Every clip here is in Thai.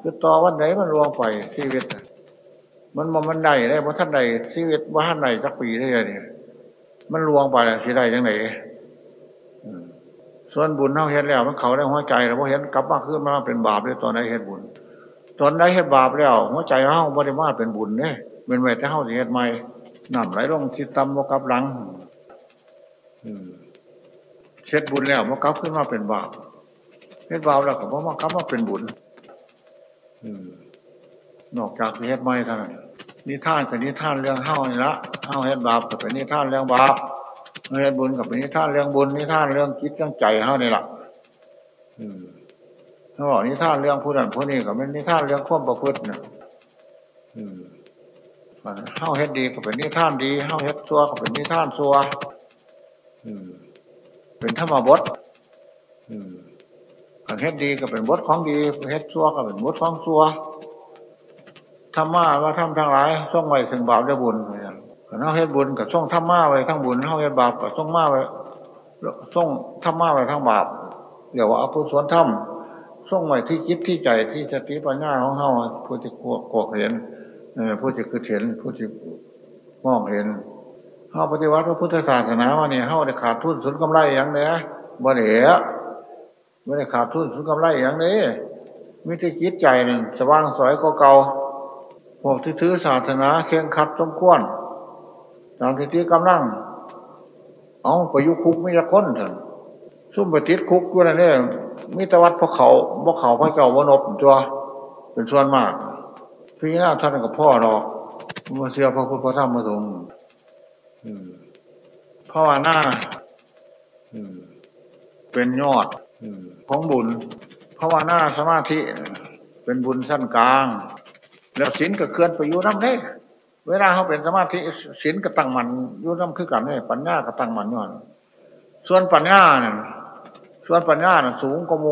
คือต่อวันไหนมันรวงไปชีวิต มันมันมันได้ได้เพราะท่านใดชีวิตว่าท่านใดสักปีได้เลยมันรวงไปแล้วสิได้ยังไงส่วนบุญเท่าเห็นแล้ว มันเขาได้หัวใจแล้วพอเห็นกลับมาขึ้นมาเป็นบาปเลยตอนไหนเห็นบุญ ตอนไหนเห็นบาปแล้ว หัวใจเฮาบริมาเป็นบุญเนี่ยเป็นไว้แต่เฮาเห็นใหม่นำไหลลงทิศตำวกับหลังเช็ดบุญแล้วมันกลับขึ้นมาเป็นบาป เฮ็ดบาปแล้วก็บ่มากลับมาเป็นบุญนอกจากเฮ็ดไม่เท่านั้นนิท่านกับนิท่านเรื่องเฮ้านี่ละเฮ้าเฮ็ดบาปกับเป็นนิท่านเรื่องบาปเฮ็ดบุญกับเป็นนิท่านเรื่องบุญนิท่านเรื่องคิดเรื่องใจเฮ้านี่ละเขาบอกนิท่านเรื่องผู้นั้นผู้นี้กับเป็นนิท่านเรื่องข้อมประพฤติเนี่ยเฮ้าเฮ็ดดีกับเป็นนิท่านดีเฮ้าเฮ็ดซัวกับเป็นนิท่านซัวเป็นธรรมบทขัน เฮ็ดดีก็เป็นบทของดีเฮ็ดซัวก็เป็นบทของซัวธรรมะว่าทำทั้งหลายส่งไว้ถึงบาปได้บุญขันเฮาเฮ็ดบุญกับส่งธรรมะไว้ทั้งบุญเฮาเฮ็ดบาปกับส่งมาไว้ส่งธรรมะไว้ทั้งบาปเดี๋ยวว่าเอาผู้สวนธรรมส่งไว้ที่คิดที่ใจที่สติปัญญาของเฮาผู้ที่กวกเห็นผู้ที่คือเห็นผู้ที่มองเห็นเฮาปฏิวัติพระพุทธศาสนาว่านี่เฮาได้ขาดทุนสุนกำไรอย่างเนี้ยบ่เหลือ ไม่ได้ขาดทุนสุนกำไรอย่างนี้มิตรจิตใจหนึ่งสว่างสวยก็เก่าพวกที่ถือศาสนาเข่งขัดสมควรตามที่ที่กำลัง เอาไปยุคุกไม่ละคนเถอะซุ่มไปติดคุกกูนั่นเนี่ยมิตรวัดพวกเขาพวกเขาพระเจ้าวนบตัวเป็นส่วนมากพี่หน้าท่านกับพ่อหรอกมาเสียพระพุทธพระธรรมพระสงฆ์พ่อหน้าเป็นยอด ของบุญภาวนาสมาธิ เป็นบุญสั้นกลาง แล้วศีลก็เคลื่อนไปอยู่น้ำเด้เวลาเขาเป็นสมาธิศีลก็ตั้งมันอยู่น้ำคือกันเนี่ยปัญญาก็ตั้งมันย้อนส่วนปัญญาเนี่ยส่วนปัญญาเนี่ยสูงกว่าโม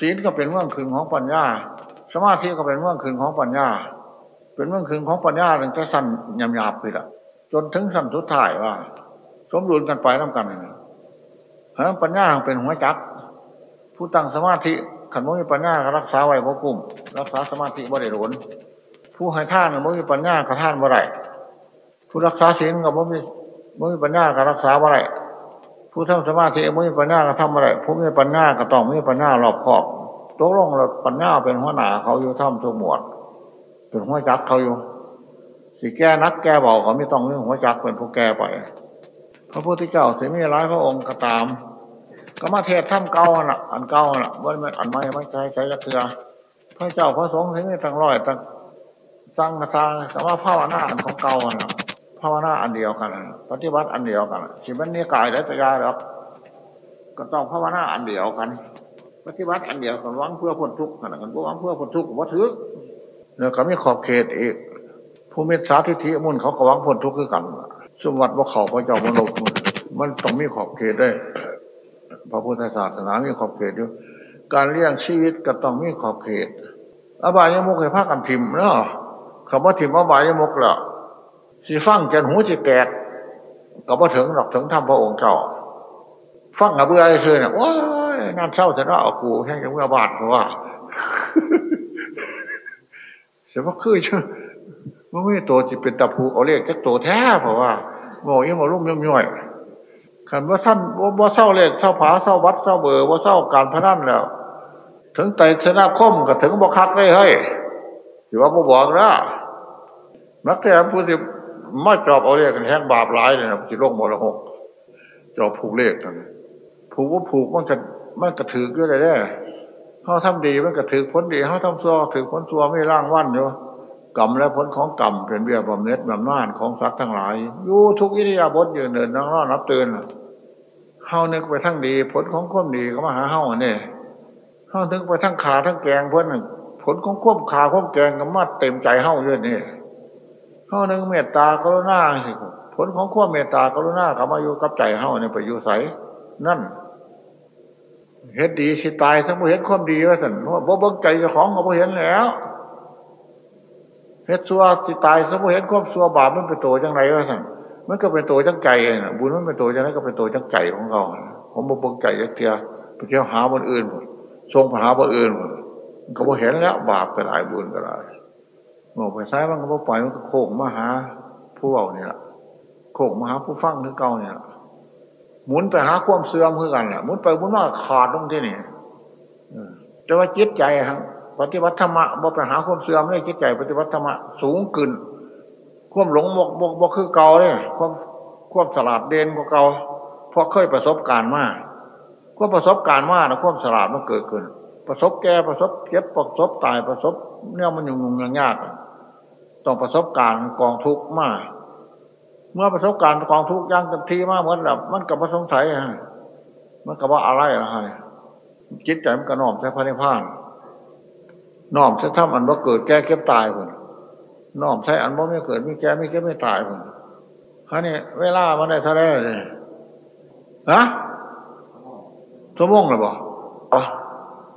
ศีลก็เป็นเมืองคืนของปัญญา สมาธิก็เป็นเมืองคืนของปัญญา เป็นเมืองคืนของปัญญาถึงจะสั้นยำหยาบไปละจนถึงสั้นสุดท้ายว่า สมดุลกันไปน้ำกันเนี่ยเพราะปัญญาเป็นหัวจัก ผู้ตั้งสมาธิขันมุมีปัญญาก็รักษาไว้พกุ่มรักษาสมาธิบ่ได้หลนผู้ให้ท่านมุมีปัญญาก็ท่านบ่ได้ผู้รักษาศีลกับมุมีมุมีปัญญากรักษาบ่ได้ผู้ทำสมาธิมุมีปัญญาก็ทำบ่ได้ผู้มีปัญญาก็ต้องมีปัญญารอบคอบตกลงแล้วปัญญาเป็นหัวหน้าเขาอยู่ท่ำทุกหมวดเป็นหัวจักเขาอยู่สิแก้นักแก้เบาเขาไม่ต้องเรื่องหัวจักเป็นผู้แก้ไปพระพุทธเจ้าสิมีร้ายพระองค์ก็ตาม ก็มาเทศถ้ำเก่าน่ะ อันเก่าน่ะว่ามันอันใหม่ไม่ใช่ใช้ละเถือพระเจ้าพระสงฆ์ถึงตั้งร้อยตั้งสร้างสร้างแต่ว่าภาวนาอันของเก่าน่ะภาวนาอันเดียวกัน ปฏิบัติอันเดียวกันชีวิตนี้กายและจะยายหรอกก็ต้องภาวนาอันเดียวกัน ปฏิบัติอันเดียวกันวังเพื่อพ้นทุกข์ขนาดกันวังเพื่อพ้นทุกข์ว่าถือเนี่ยเขามีขอบเขตอีกผู้มีสาธิธิมุ่นเขาก็วังพ้นทุกข์คือกันสมบัติว่าเขาพระเจ้ามโนมันต้องมีขอบเขตได้ พระพุทธศาสนามีขอบเขตอยู่การเลี้ยงชีวิตก็ต้องมีขอบเขตอบายยมุกให้ภาคกันทิมเนาะคำว่าทิมอบายยมุกละสิฟังจนหูจิแตกก็บ่ถึงหรอกถึงทำพระองค์เจ้าฟังกับเบื่อไอ้เธอเนี่ยโอ้ยนั่นเศร้าจะน่าเอากูแค่จะเมื่อบาดเพราะว่าเสียว่าคือชื่อมันไม่โตจิเป็นตะพูเอาเรียกจะตัวแท้เพราะว่าโง่ยังมาลุ่มย่อมย่อย ขันว่าท่านว่าเศร้าเลขเศร้าผาเศร้าวัดเศร้าเบอร์ว่าเศร้าการพนันแล้ว ถึงไต่ชนะคมก็ถึงบอกคักได้เฮ้ยถือว่าบ่บอกนะนักแต่ผู้ที่มาจอบเอาเลขกันแห้งบาปร้ายเลยนะจิโลกมรหกจอบผูกเลขกันผูกว่าผูกมันจะมันกระถือก็ได้ได้เขาทำดีมันกระถือผลดีเขาทำซัวถือผลซัวไม่ร่างวันอยู่ กรรมและผลของกรรมเป็นเบี้ยบำเหน็จบำนาญของสัตว์ทั้งหลายอยู่ทุกอิริยาบถยืนเดินนั่งนอนนับตื่นเฮานึกไปทั้งดี ผลของความดีก็มาหาเฮาเนี่ยเฮานึกไปทั้งขาทั้งแกงเพื่อนผลของควบขาควบแกงก็มาเต็มใจเฮาเยอะนี่เฮานึกเมตตากรุณาผลของควบเมตตากรุณาก็มาอยู่กับใจเฮาเนี่ยไปอยู่ใสนั่นเห็นดีสิตายทั้งบ่เห็นความดีว่าสันว่าบ่เบิ่งใจเจ้าของก็บ่เห็นแล้ว เฮ็ดซัวที่ตายสมมติเห็นความซัวบาปมันเป็นตัวจังไรวะสั่งมันก็เป็นตัวจังใจนะบุญมันเป็นตัวจังไรก็เป็นตัวจังใจของเราผมบอกใจจักเทียไปเที่ยวหาบนอื่นหมดส่งไปหาบนอื่นหมดก็บ่เห็นแล้ว บาปก็หลายบุญก็หลายบอกไปซ้ายมันก็บ่ปล่อยมันก็โค้งมาหาผู้เอาเนี่ยโค้งมาหาผู้ฟังคือเก่าเนี่ยหมุนไปหาความเสื่อมคือกันแหละหมุนไปหมุนมาขาดตรงที่นี่แต่ว่าจิตใจครับ ปฏิวัติธรรมะบ่ไปหาความเสื่อมเลยจิตใจปฏิวัติธรรมะสูงขึ้นความหลงบกบกบกคือเก่าเลยความความสลาดเด่นกว่าเก่าเพราะเคยประสบการณ์มากความประสบการณ์มาแล้วความสลาดมันเกิดขึ้น ประสบแก่ประสบเจ็บประสบตายประสบเนี่ยมันยุ่งยุ่งยากต้องประสบการณ์กองทุกข์มาก เมื่อประสบการณ์กองทุกข์ย่างเต็มที่มากเหมือนแบบมันกับประสงสัยฮะมันกับว่าอะไรนะฮะจิตใจมันกระนอมใช้พระนิพพาน น้อมใช้ทำอันว่าเกิดแก่เก็บตายคนน้อมใช้อันว่าไม่เกิดไม่แก่ไม่เก็บไม่ตายคนฮะนี่เวลามันได้เท่าไรเลยฮะสมองหรือเปล่า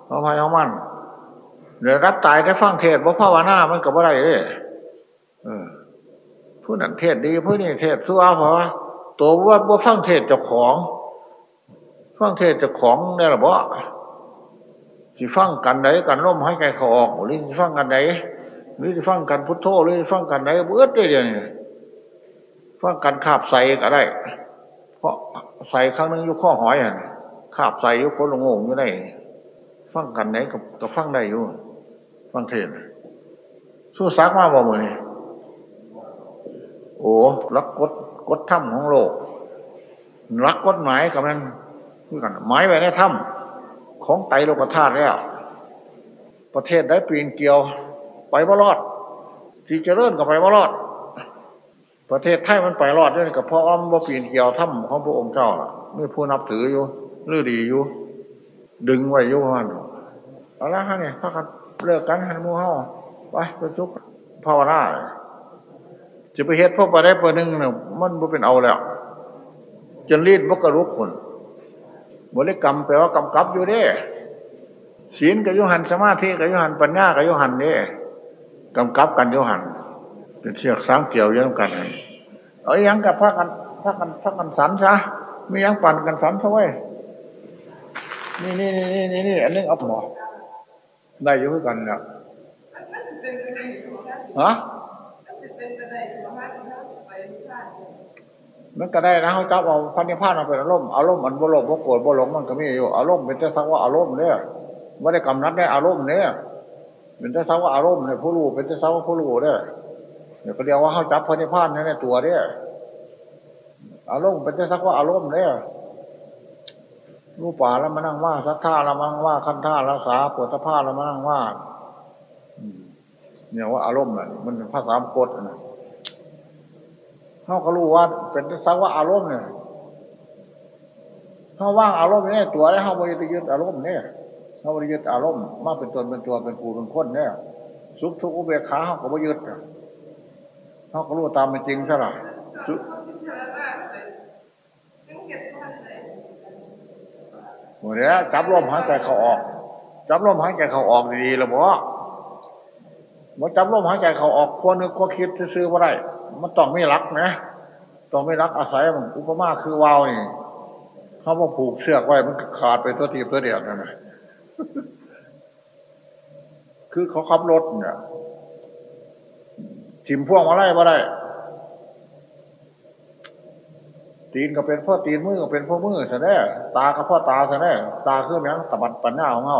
เอาพายเอามันเดี๋ยวรับตายได้ฟังเทศว่าภาวนามันกับอะไรเลยเออผู้นั้นเทศดีผู้นี้เทศสั่วเพราะว่าตัวว่าว่าฟังเทศเจ้าของ ฟังเทศเจ้าของเนี่ยหรอบ่ สิฟังกันไหนกันร่มให้ใจเขาออกหรือสิฟังกันไหนหรือสิฟังกันพุทโธหรือฟังกันไหนเบื่อได้เดียวนี่ฟังกันขาบใส่ก็ได้ เพราะใส่ครั้งนึงยุข้อหอยอะขาบใส่ยุคคนลงงอยู่ได้ฟังกันไหนกับกับฟังได้อยู่ ฟังเทศสู้ซักมาบ่มือนี่โอ้รักกฎกฎถ้ำของโลกรักกฎหมายกับนั้นคือกันหมายไว้ในถ้ำ ของไตโลกธาตุแล้ว ประเทศได้ปีนเกี่ยวไปบ่ารอด ที่จะเริ่มกับไปบ่ารอด ประเทศไทยมันไปรอดด้วยกับพ่ออ้อมว่าปีนเกี่ยวถ้ำของพระองค์เจ้าล่ะไม่ผู้นับถืออยู่หรือดีอยู่ ดึงไว้อยู่พันเอาละฮะเนี่ยพักกันเลิกกันฮันมูเฮาไปไปจุกภาวนาจะไปเฮ็ดพวกไปได้เปิดหนึ่งเนี่ยมันบ่เป็นเอาแล้วจนรีดบกกระรุกคน บริกรรมแปลว่ากำกับอยู่เด้ศีลกับยุหันสมาธิกับยุหันปัญญากับยุหันเด้กำกับกันยุหันเป็นเชือกสามเกี่ยวยังกันเอายังกับพักกันพักกันพักกันสันซะมียังปั่นกันสันซะไว้นี่นี่นี่นี่นี่อันนึงเอาหมอได้อยู่ด้วยกันเนี่ยฮะ มันก็ได้นะเขาจับเอาพันธุ์พามาเป็นอารมณ์อารมณ์มันบโลภบโกรธบหลงมันก็มีอยู่อารมณ์เป็นแต่สักว่าอารมณ์เนี่ยไม่ได้กำนัดได้อารมณ์เนี่ยเป็นแต่สักว่าอารมณ์เนี่ยผู้รู้เป็นแต่สักว่าผู้รู้เนี่ยเดี๋ยวก็เรียกว่าเขาจับพันธุ์พานในตัวเนี่ยอารมณ์เป็นแต่สักว่าอารมณ์เนี่ยรูปป่าแล้วมานั่งว่าสัทธาแล้วมานั่งว่าคันท่ารักษาปวดสะพาแล้วมานั่งว่าเนี่ยว่าอารมณ์น่ะมันภาษามกฎนะ เขาก็รู้ว่า เป็นสักว่าอารมณ์เนี่ยเขาว่างอารมณ์เนี่ยตัวแล้วเขาบริยึดอารมณ์เนี่ยเขาบริยึดอารมณ์มาเป็นตนเป็นตัวเป็นผู้เป็นคนเนี่ยสุขทุกข์อุเบกขาเขาก็บริยึดเขาก็รู้ตามเป็นจริงใช่ไหมหมดแล้วจับลมหายใจเขาออก จับลมหายใจเขาออกดีๆแล้วบอก มันจับลมหายใจเขาออกควรนึกควรคิดซื้อว่าไรมันต้องไม่รักนะต้องไม่รักอาศัยมันอุปมาคือวาวนี่เขาบอกผูกเชือกไว้มันขาดไปตัวทีตัวเดียวนั่นแหละคือเขาขับรถเนี่ยชิมพ่วงมาไล่มาได้ ตีนก็เป็นพ่อตีนมือก็เป็นพ่อมือซะแน่ตาก็พ่อตาซะแน่ตาคือยังตะบัดปัญญาของเฮา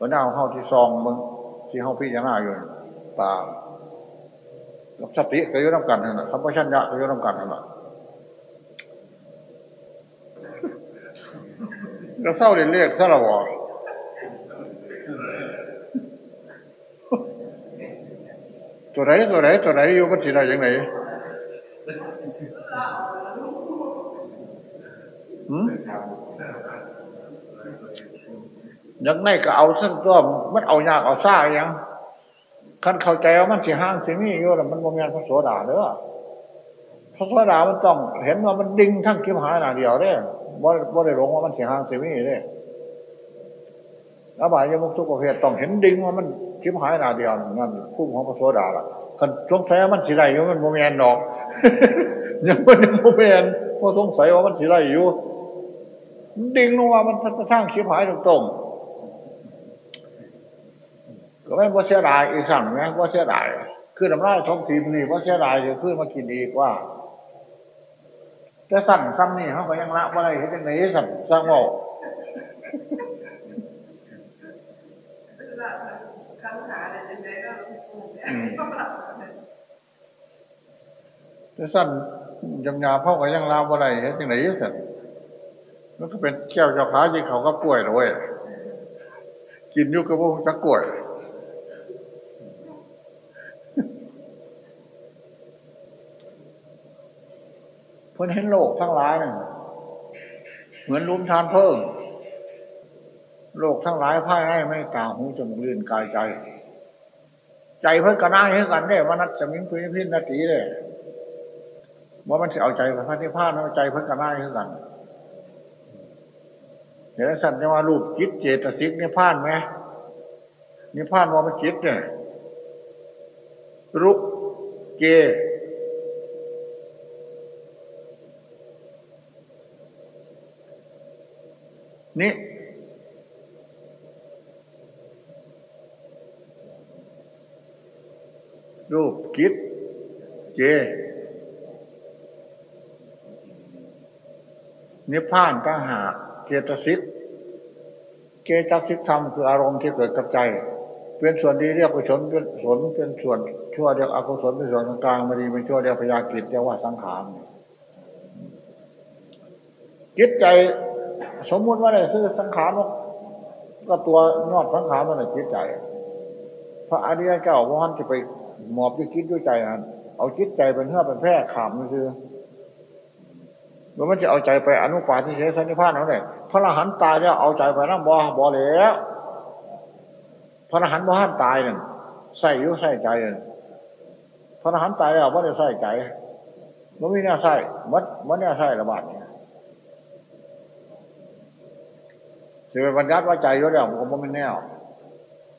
ปัญญาของเฮาที่ซองมึงที่เฮาพี่ยังหน้าอยู่ ตาสติก็ยุ่งกันนะสัมปชัญญะก็ยุ่งกันนะเราเศร้าเรียนเรียกซะละวะตัวไหนตัวไหนตัวไหนอยู่มันสิได้ยังไงยังไงก็เอาสั้นตัวมันเอายากเอาซ่าอย่าง คันเข้าใจว่ามันสีห้างสีมีอยู่แล้วมันโมเมนพระโสดาเด้อพระโสดามันต้องเห็นว่ามันดิ่งทั้งคิมหายหนาเดียวเด้บ่บ่ได้หลงว่ามันสีห้างสีมีเด้อบายยมุกทุกประเภทต้องเห็นดิ่งว่ามันคิมหายหนาเดียวนั่นคู่ของพระโสดาล่ะคันสงสัยว่ามันสีไรอยู่มันโมเมนดอกยังไม่โมเมนเพราะสงสัยว่ามันสีไรอยู่ดิ่งลงว่ามันทั้งคิมหายตรง ไม่ว่าเสียดายอีกสั่งไหมว่าเสียดายคือน้ำลายท้องทีมนี่ว่าเสียดายจะขึ้นมากินดีกว่าจะสั่นซ้ำนี่เขาก็ยังละว่าอะไรเห็นไหนสั่นสร้างบอกจะสั่นยำยาพ่อก็ยังลาว่าอะไรเห็นไหนสั่นมันก็เป็นแก้วเจ้าขาที่เขาก็ป่วยเลยกินยุกกระพุ้งจะกวด เพื่อนเห็นโลกทั้งหลายเหมือนลุ้มทานเพิ่ง โลกทั้งหลายพ่ายให้ไม่ตาหูจมูกลื่นกายใจ ใจเพื่อนกระน้าให้กันได้ว่านัดจะมิ้นพิพินนาทีเลยว่ามันจะเอาใจพระนิพพานเอาใจเพื่อนกระน้าให้กันเดี๋ยวสันจะว่ารูปจิตเจตสิกนิพพานไหมนิพพานว่ามันจิตเนี่ยรุกเก นี่รูปกิจเจ นิพพานก็หาเจตสิกเจตสิกธรรมคืออารมณ์ที่เกิดกับใจ เป็นส่วนดีเรียกกุศลเป็นส่วนเป็นส่วน ชั่วเรียกอกุศลเป็นส่วนกลางม่ดีเป็นชั่วเรียกพยากิจเรียกว่าสังขารจิตใจ สมมุติว่าได้ซื้อสังขารก็ตัวนอดสังขารมันจิตใจ พระอริยเจ้าว่าท่านจะไปหมอบด้วยคิดด้วยใจนั้นเอาจิตใจเป็นเพื่อเป็นแพร่ขามนี่คือมันจะเอาใจไปอนุปาทิเสสนิพพานเขาเนี่ยพระอรหันต์ตายแล้วเอาใจไปนั่งบ่บ่แล้วพระอรหันต์บ่หันตายเนี่ยใส่ยุ่ใส่ใจเนี่ยพระอรหันต์ตายแล้วว่าจะใส่ใจมันไม่น่าใส่มัดมันน่าใส่ระบาดเนี่ย จะเป็นบรรยัติว่าใจก็แล้วมันก็ไม่แน่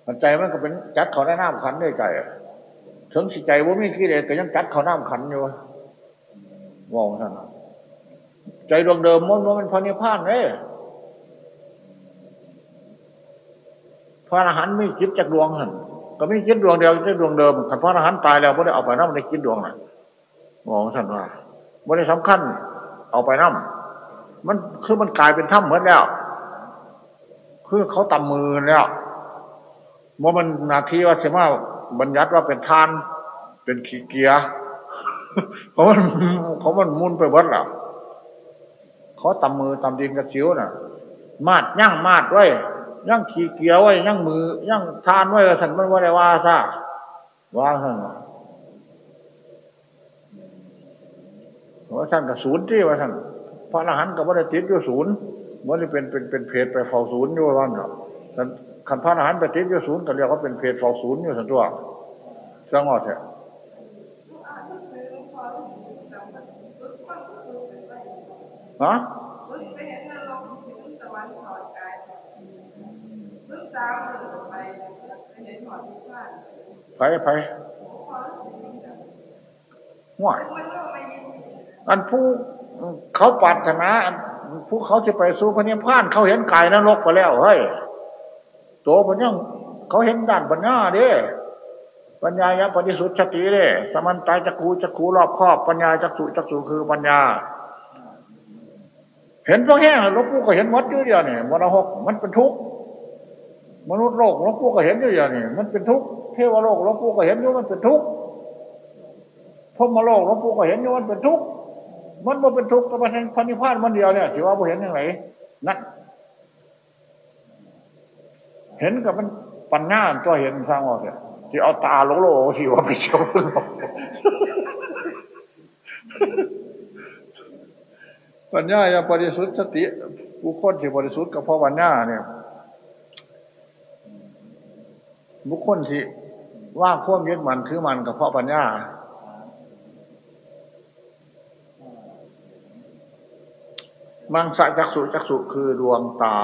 มันใจมันก็เป็นจัดเขาได้น้ำขันด้วยใจถึงสิใจว่ามีกิเลสก็ยังจัดเขาน้ำขันอยู่มองท่านใจดวงเดิมมันว่ามันพระนิพพานเลยพระอรหันต์ไม่คิดจากดวงหันก็ไม่คิดดวงเดียวจะดวงเดิมขันพระอรหันต์ตายแล้วไม่ได้เอาไปน้ำในคิดดวงน่ะมองท่านว่าไม่ได้สำคัญ เอาไปน้ำมันคือมันกลายเป็นถ้ำเหมือนแล้ว คือเขาตำมือแล้วว่ามันนาทีว่าใช่ไหมบัญญัติว่าเป็นทาน เป็นขี้เกียร์เขามันเขามันมุนไปวัดแล้วเขาตำมือตำดินกระชิวน่ะ มาดยั่งมาดไว้ยั่งขี้เกียร์ไว้ยั่งมือยั่งทานไว้สันมันว่าได้ว่าซะว่าท่านว่าท่านกับศูนย์ที่ว่าท่านพระอรหันต์กับว่าได้ติดอยู่ศูนย์ มันเป็นเป็นเป็นเพจไปเฝ้าศูนย์อยู่วันเนาะขันพระอรหันต์ไปติดอยู่ศูนย์ก็เรียกว่าเป็นเพจเฝ้าศูนย์อยู่สันตัวสังอดเถอะฮะไปไปห่วยอันผู้เขาปัดนะ ผู้เขาจะไปสู่พระนิพพานเขาเห็นกายนรกไปแล้วเฮ้ยตัวมันยังเขาเห็นด้านปัญญาเด้ปัญญายะปฏิสุทธิติเด้สมันตายจักรูจักรูรอบครอบปัญญาจักสุจักสุคือปัญญา เห็นตัวแห้งหลวงปู่ก็เห็นวัดอยู่เดียวนี่มรหกมันเป็นทุกข์มนุษย์โลกหลวงปู่ก็เห็นอยู่เดียวนี่มันเป็นทุกข์เทวโลกหลวงปู่ก็เห็นอยู่มันเป็นทุกข์พมโลกหลวงปู่ก็เห็นอยู่มันเป็นทุกข์ มันบ่เป็นทุกข์กับพันนิพานมันเดียวเนี่ยถือว่าบ่เห็นยังไงนั่นเห็นกับมันปัญญาตัวเห็นสร้างว่าเนี่ยที่เอาตาโลโลที่ว่าไปเชียวปัญญาอย่างบริสุทธิ์สติบุคคลที่บริสุทธิ์กับพ่อปัญญาเนี่ยบุคคลที่ว่าควมยึดมันคือมันกับพ่อปัญญา มังสะจักสุจักสุคือดวงตา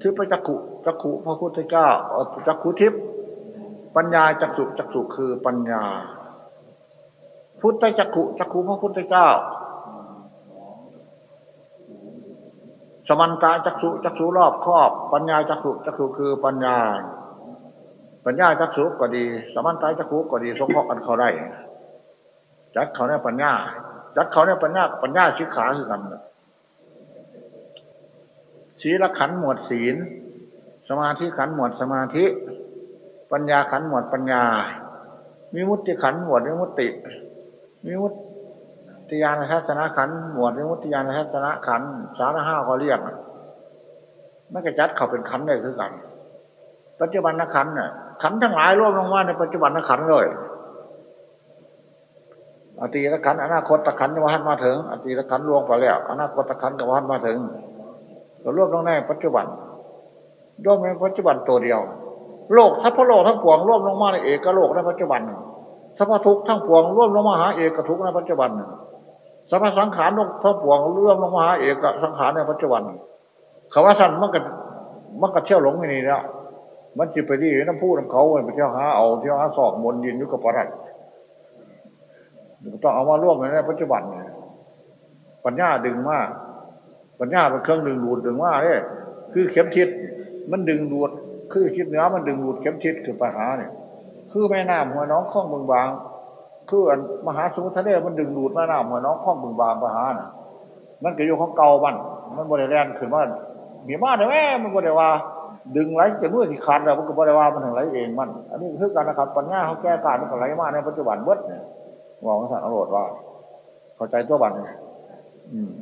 ทิพจักขุจักขุพระพุทธเจ้าจักขุทิพปัญญาจักสุจักสุคือปัญญา พุทธจักขุจักขุพระพุทธเจ้า สมันตาจักสุจักสุรอบครอบ ปัญญาจักสุจักสุคือปัญญา ปัญญาจักสุก็ดี สมันตายจักขุก็ดีสงเคราะห์กันเขาได้จัดเขาเนี่ยปัญญา จัดเขาเนี่ยปัญญาปัญญาชิขาคือกันศีลขันหมวดศีล สมาธิขันหมวดสมาธิ ปัญญาขันหมวดปัญญามีมุติขันหมวดวิมุติมีมุติยานทัศนขันหมวดวิมุติยานทัศนขันสารห้าเขาเรียกมันก็จัดเขาเป็นขันได้คือกัน ปัจจุบันนักขันน่ะขันทั้งหลายรวมลงมาในปัจจุบันนักขันเลย อตีตะขันอนาคตตะขันวันมาถึงอตีตะขันลวงไปแล้วอนาคตตะขันกับวันมาถึงก็รวบลงในปัจจุบันรวมในปัจจุบันตัวเดียว โลกทัพพโลกทั้งปวงรวมลงมาในเอกโลกในปัจจุบันสัพพทุกทั้งปวงรวมลงมาหาเอกทุกในปัจจุบันสัพพสังขารทั้งปวงรวมลงมาหาเอกสังขารในปัจจุบันคำว่าสั้นมันก็มันก็เที่ยวหลงไม่นี่แล้วมันจิไปที่น้ำพูน้ำเขาไปเที่ยวหาเอาเที่ยวหาสอกมนยินยุกปรัด ต้องเอามาร่วมในปัจจุบันปัญญาดึงมาก ปัญญาเป็นเครื่องดึงดูดดึงว่าเนี่ยคือเข็มทิศมันดึงดูดคือคิดเนื้อมันดึงดูดเข็มทิศคือปัญหาเนี่ยคือแม่น้ำหัวน้องข้องบึงบาง คือมหาสมุทรทะเลมันดึงดูดแม่น้ำหัวน้องข้องบึงบางปัญหาน่ะมันก็อยู่ของเก่ามันมันบริแรงขึ้นว่ามีมาแต่แม่มันบริว่า ดึงไหลจะเมื่อที่ขาดแล้วมันก็บริว่ามันถึงไหลเองมัน อันนี้คือการนะครับปัญญาเขาแก้การมันก็ไหลมาในปัจจุบันเบิดเนี่ย บอกสันอรรถว่า เข้าใจตัวบันอืม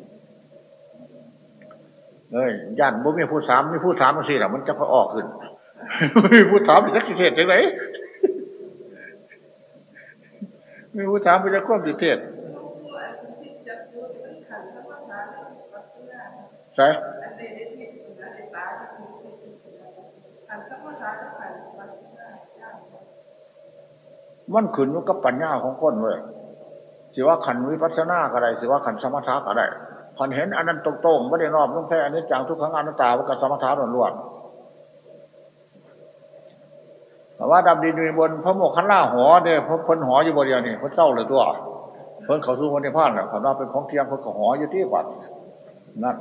เอ้ยย่านบ่มีผู้สามมีผู้สามมันสิหรอมันจะพอออกขึ้นมีผู้สามเป็นสักกิเทศจังไหนมีผู้สามเป็นจะควบสิเทศใช่มันขึ้นอยู่กับปัญญาของคนเว้ย สิว่าขันวิปัสสนาก็ได้สิว่าขันสมถะก็ได้ขันเห็นอันนั้นตรงๆไม่ได้นอบต้องแค่อันนี้จังทุกครั้งอนัตตาว่ากับสมถะล้วนๆแต่ว่าดำดินอยู่บนพระโมกขันล่าหอเนี่ยพระพ้นหออยู่บนเดียวนี่พระเจ้าเลยตัวเพิ่นเขาสู้คนในพานแหละคำว่าเป็นของเทียงเพิ่นเขาหออยู่ที่วัดนั่น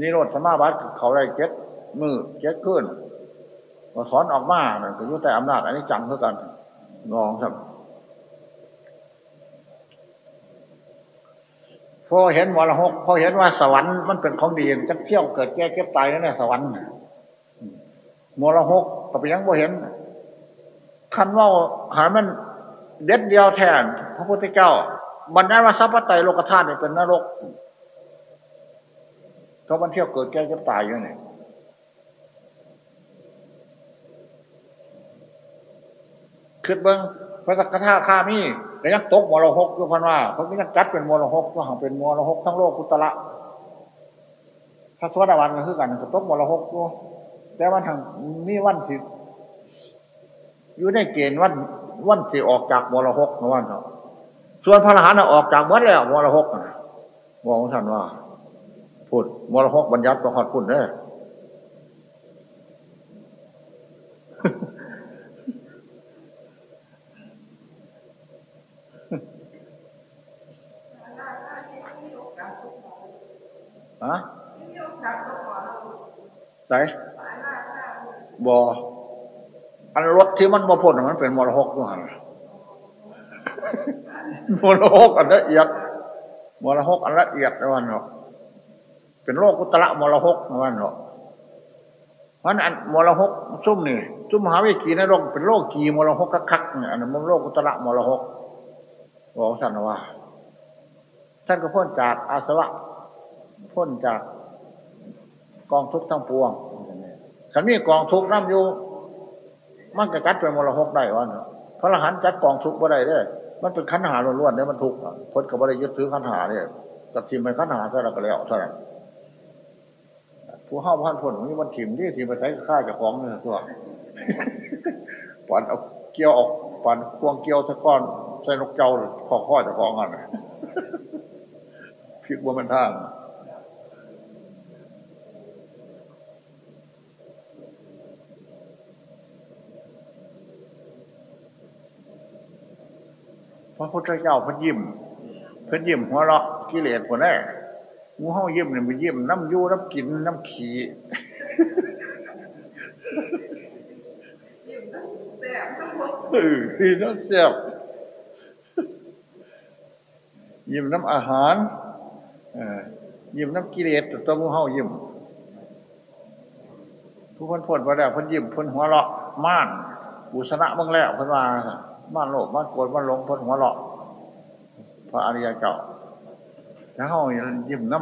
นี่โนดสมาบัติเขาได้เจ็ดมือเจ็ดขึ้นมาสอนออกมาเนี่ยก็อยู่แต่อำนาจอันนี้จังเท่ากันงองครับพ อเห็นมรหกพอเห็นว่าสวรรค์มันเป็นของดีจะเที่ยวเกิดแก่เก็บตายนั่นแหละสวรรค์มรหกก็ไปยังบ่เห็นคันว่าหามันเด็ดเดียวแทน พระพุทธเจ้าบรรดาว่าสัพพไตโลกธาตุเป็นนรกเขามันเที่ยวเกิดแก่เก็บตายอยู่เนี่ยคือเบิ้ง พระสักกะทาข้ามีแต่ยังตกมรหกคือพันว่าเขาก็ยังจัดเป็นมรหกก็หังเป็นมรหกทั้งโลกกุตละพระสวัสดิวันก็คือกันก็ตกมรหกด้วยแต่วันทางมี่วันสิอยู่ในเกณฑ์วันวันสิออกจากมรหกนะวันเนาะส่วนพระอรหันต์ออกจากวัดแล้วมรหกมองท่านว่าพูดมรหกบัญญัติประหอดพุ่นเนี่ย ฮะใส่บออันรถที่มันบ่พ้นมันเป็นมรหกด้วยมรหกอันละเอียดมรหกอันละเอียดนะวันเนาะเป็นโรคกุตระมรหกนะวันเนาะเพราะอันมรหกซุ่มนี่ซุ่มมหาวิกีนรกเป็นโรคกีมรหกคักๆเนี่ยอันนั้นมันโรคกุตระมรหก บอกท่านว่า ท่านก็พ้นจากอาสวะ พ้นจากกองทุกข์ทั้งปวงฉันมีกองทุกข์น้ำอยู่มันก็จัดเป็นมรหกได้วะพระอรหันต์จัดกองทุกข์บ่ได้เด้มันเป็นขันหาล้วนๆเนี่ยมันทุกข์พ้นกับบ่ได้ยึดถือขันหาเนี่ยตัดทิมไปขันหาเท่าไรก็แล้วเท่านั้นผู้ห้าพันผลนี่มันถิ่มนี่ถิ่มไปใช้ค่าจากของเนี่ยตัวปันเอาเกี่ยวออกปันควงเกี่ยวตะก้อน ใส่นกเจ้าขอข้อจากของกันพิกว่ามันท่างพระพุทธเจ้าพระยิ้มเพิ่นยิ้มหัวเราะกิเลสคนแรกงูเห่ายิ้มเนี่ยมันยิ้มน้ำยูน้ำกินน้ำขี่ดีน้ำเสียบ ยิ้มน้ำอาหารยิ้มน้ำกิเลสตัวมูเฮายิ้มผู้คนพ้นว่าแล้วพ้นยิ้มพ้นหัวเราะม่านอุสนะบ้างแล้วพ้นว่าม่านโลกม่านโกรธม่านหลงพ้นหัวเราะพระอริยเจ้าแล้วเฮายิ้มน้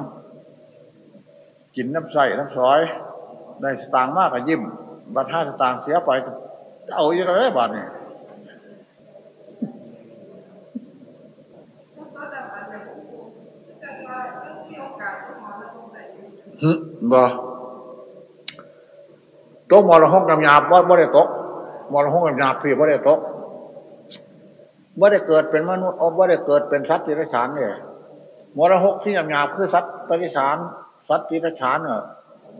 ำกินน้ำใส่น้ำซอย ได้สตางค์มากก็ยิ้มบัตรห้าสตางค์เสียไปเอาอย่างไรบาทนี่ บ่ตกมรหงกำยาบว่าบ่ได้ตกมรหงกำยาบพี่บ่ได้ตกบ่ได้เกิดเป็นมนุษย์บ่ได้เกิดเป็นสัตว์ที่ไรฉานเนี่ยมรหกที่กำยาบคือสัตว์ตริฉานสัตว์ที่ไรฉานเน่ย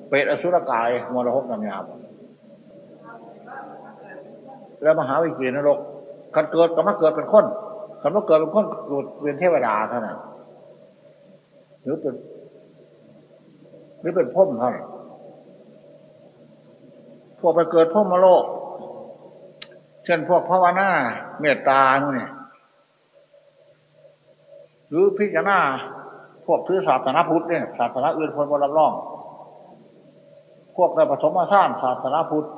เปรตอสุรกายมรหกกำยาบแล้วมหาวิจีนรกคันเกิดก็มาเกิดเป็นคนคันมาเกิดเป็นคนเกิดเป็นเทวดาเท่านั้นหรือเป็น หรือเป็นพ่มเท่านั้นพวกไปเกิดพ่มมาโลก เช่นพวกภาวนาเมตตาเนี่ยหรือพิจารณาพวกถือศาสนาพุทธเนี่ยศาสนาอื่นคนบนรับรอง พวกในผสมมาสร้างศาสนาพุทธ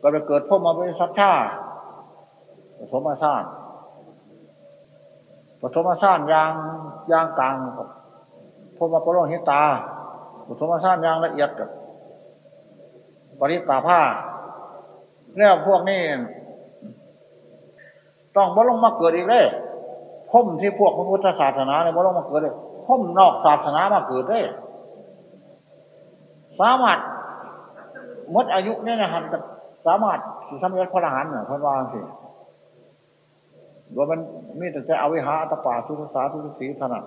ก็ไปเกิดพ่มมาเป็นสัตชาผสมมาสร้างผสมมาสร้างยางยางกลางพ่มมาปโลหิตา ผสมมาสร้างยางละเอียดกับปริตาผ้าแล้วพวกนี้ ต้องบ่ลงมาเกิดอีกเลยพ่มที่พวกพระพุทธศาสนาเนี่ยบ่ลงมาเกิดเลยพ่มนอกศาสนามาเกิดได้สามารถมดอายุเนี่ยนะฮะสามารถสุสมัยพระอรหันต์เนี่ยพันวางสิว่ามันมีแต่จะเอาวิหาตปาทุสสาทุสสีถนัด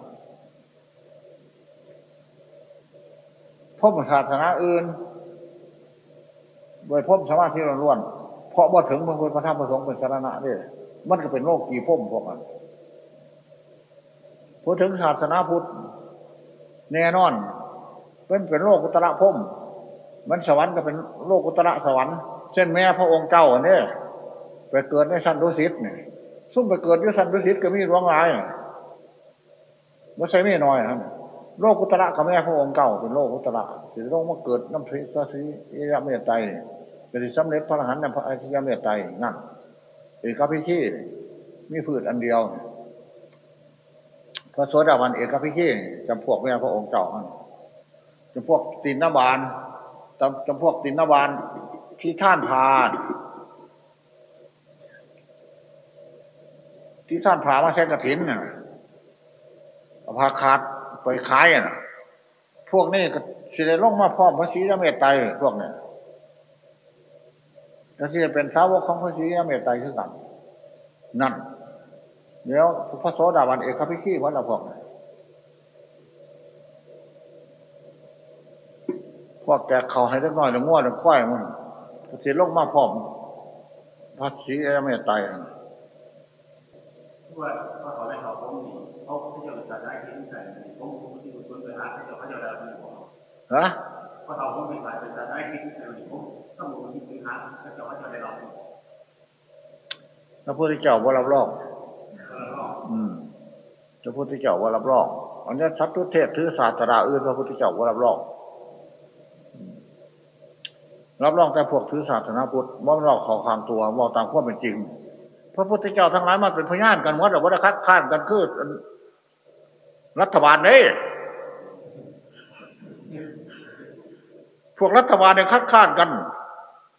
พ่มศาสนาอื่นโดยพ่มสมาธิล้วนเพราะบ่ถึงพระพุทธพระธรรมพระสงฆ์เป็นสาระเนี่ยมันก็เป็นโลกกี่พ่มพวกมันพูดถึงศาสนาพุทธแน่นอนเป็นเป็นโลกุตระพ่มมันสวรรค์ก็เป็นโลกุตระสวรรค์เช่นแม่พระองค์เจ้าเนี่ยไปเกิดในสันดุสิตเนี่ยซุ่มไปเกิดที่สันดุสิตก็มีร้องร้ายไม่ใช่ไม่น้อยนะ โลกุตระกับแม่พระองค์เก่าเป็นโลกุตระสิโลกมาเกิดน้ำทริสสีเอยเมตไตเป็นสำเร็จพระอรหันต์ในพระอิยเมตไตนั่นเอกพิชีมีฝืดอันเดียว พระโสดาบันเอกพิชีจำพวกแม่พระองค์เจ้าจำพวกตินนบาลจำจำพวกตินนบาลที่ท่านพาที่ท่านพามาใช้กระถินน่ะพาขาด ไปขายอะพวกนี้ก็สิได้ลงมาพร้อมพระศรีเมตไตรพวกนี่ยแล้วที่จะเป็นสาวกของพระศรีเมตไตรคือกันนั่นเดี๋ยวพระโสดาบันเอกพิขี้วัดละพวกพวกแกเขาให้เล็กน้อยหนึ่งง้อหนึ่งควายมันพระศรีลงมาพร้อมพระศรีเมตไตรว่าเขาขอให้เขาพ้องดีเขาที่จะจะได้ที่ใส่ผมผมที่คุณไปหาที่จะเขาจะได้ที่ บอกฮะเพราะเขาพ้องไม่ใส่จะได้ที่ใส่ผมต้องบอกที่คุณหาที่จะเขาจะได้รับพระพุทธเจ้าว่ารับรองอืมพระพุทธเจ้าว่ารับรองอันนี้ชัดทุเทศถือศาสตราอื่นพระพุทธเจ้าว่ารับรองรับรองแต่พวกถือศาสนาพุทธว่าเราขอความตัวว่าตามความเป็นจริง พระพุทธเจ้าทั้งหลายมาเป็นพยานกันวัดหรือว่าคัดค้านกันคือรัฐบาลเนี่ย พวกรัฐบาลเนี่ยคัดค้านกัน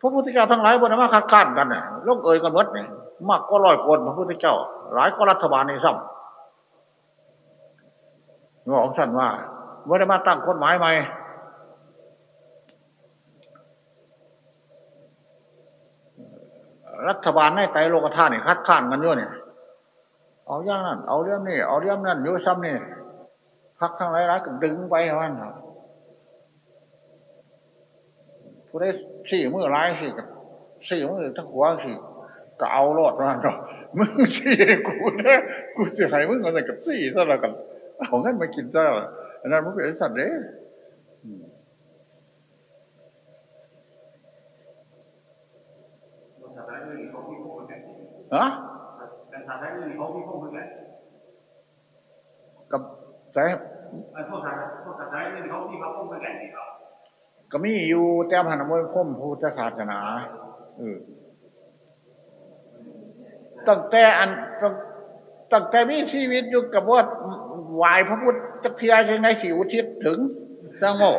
พระพุทธเจ้าทั้งหลายบนมาคัดค้านกันเนี่ยลงเอ่ยกันวัดเนี่ยมากก็ร้อยคนพระพุทธเจ้า หลายก็รัฐบาลในซ้ำงอกสั้นว่าว่าได้มาตั้งกฎหมายใหม่รัฐบาลในไตโลกธาตุเนี่ยคัดค้านกันอยู่เนี่ย เอาอย่างนั้น เอาเรื่องนี้ เอาเรื่องนั้นอยู่ซ้ำนี่พักทั้งหลายๆก็ดึงไปวันครับ ผู้ได้สี่มือร้ายสี่กับสี่มือทั้งขวสี่ก็เอารอดมาเนาะมึงสี่กูนะกูจะให้มึงเอาแต่กับสี่ซะแล้วกันเอางั้นมากินซะแล้วอันนั้นมันเป็นสัตว์เด้ฮะกับแต่ ก็มีอยู่แต่พันธมวยพุ่มพุทธศาสนาเออตั้งแต่อันตั้งตั้งแต่มีชีวิตอยู่กับว่าไหวายพระพุทธเจ้าเทียยังไงสิอุทิศถึงสงโง่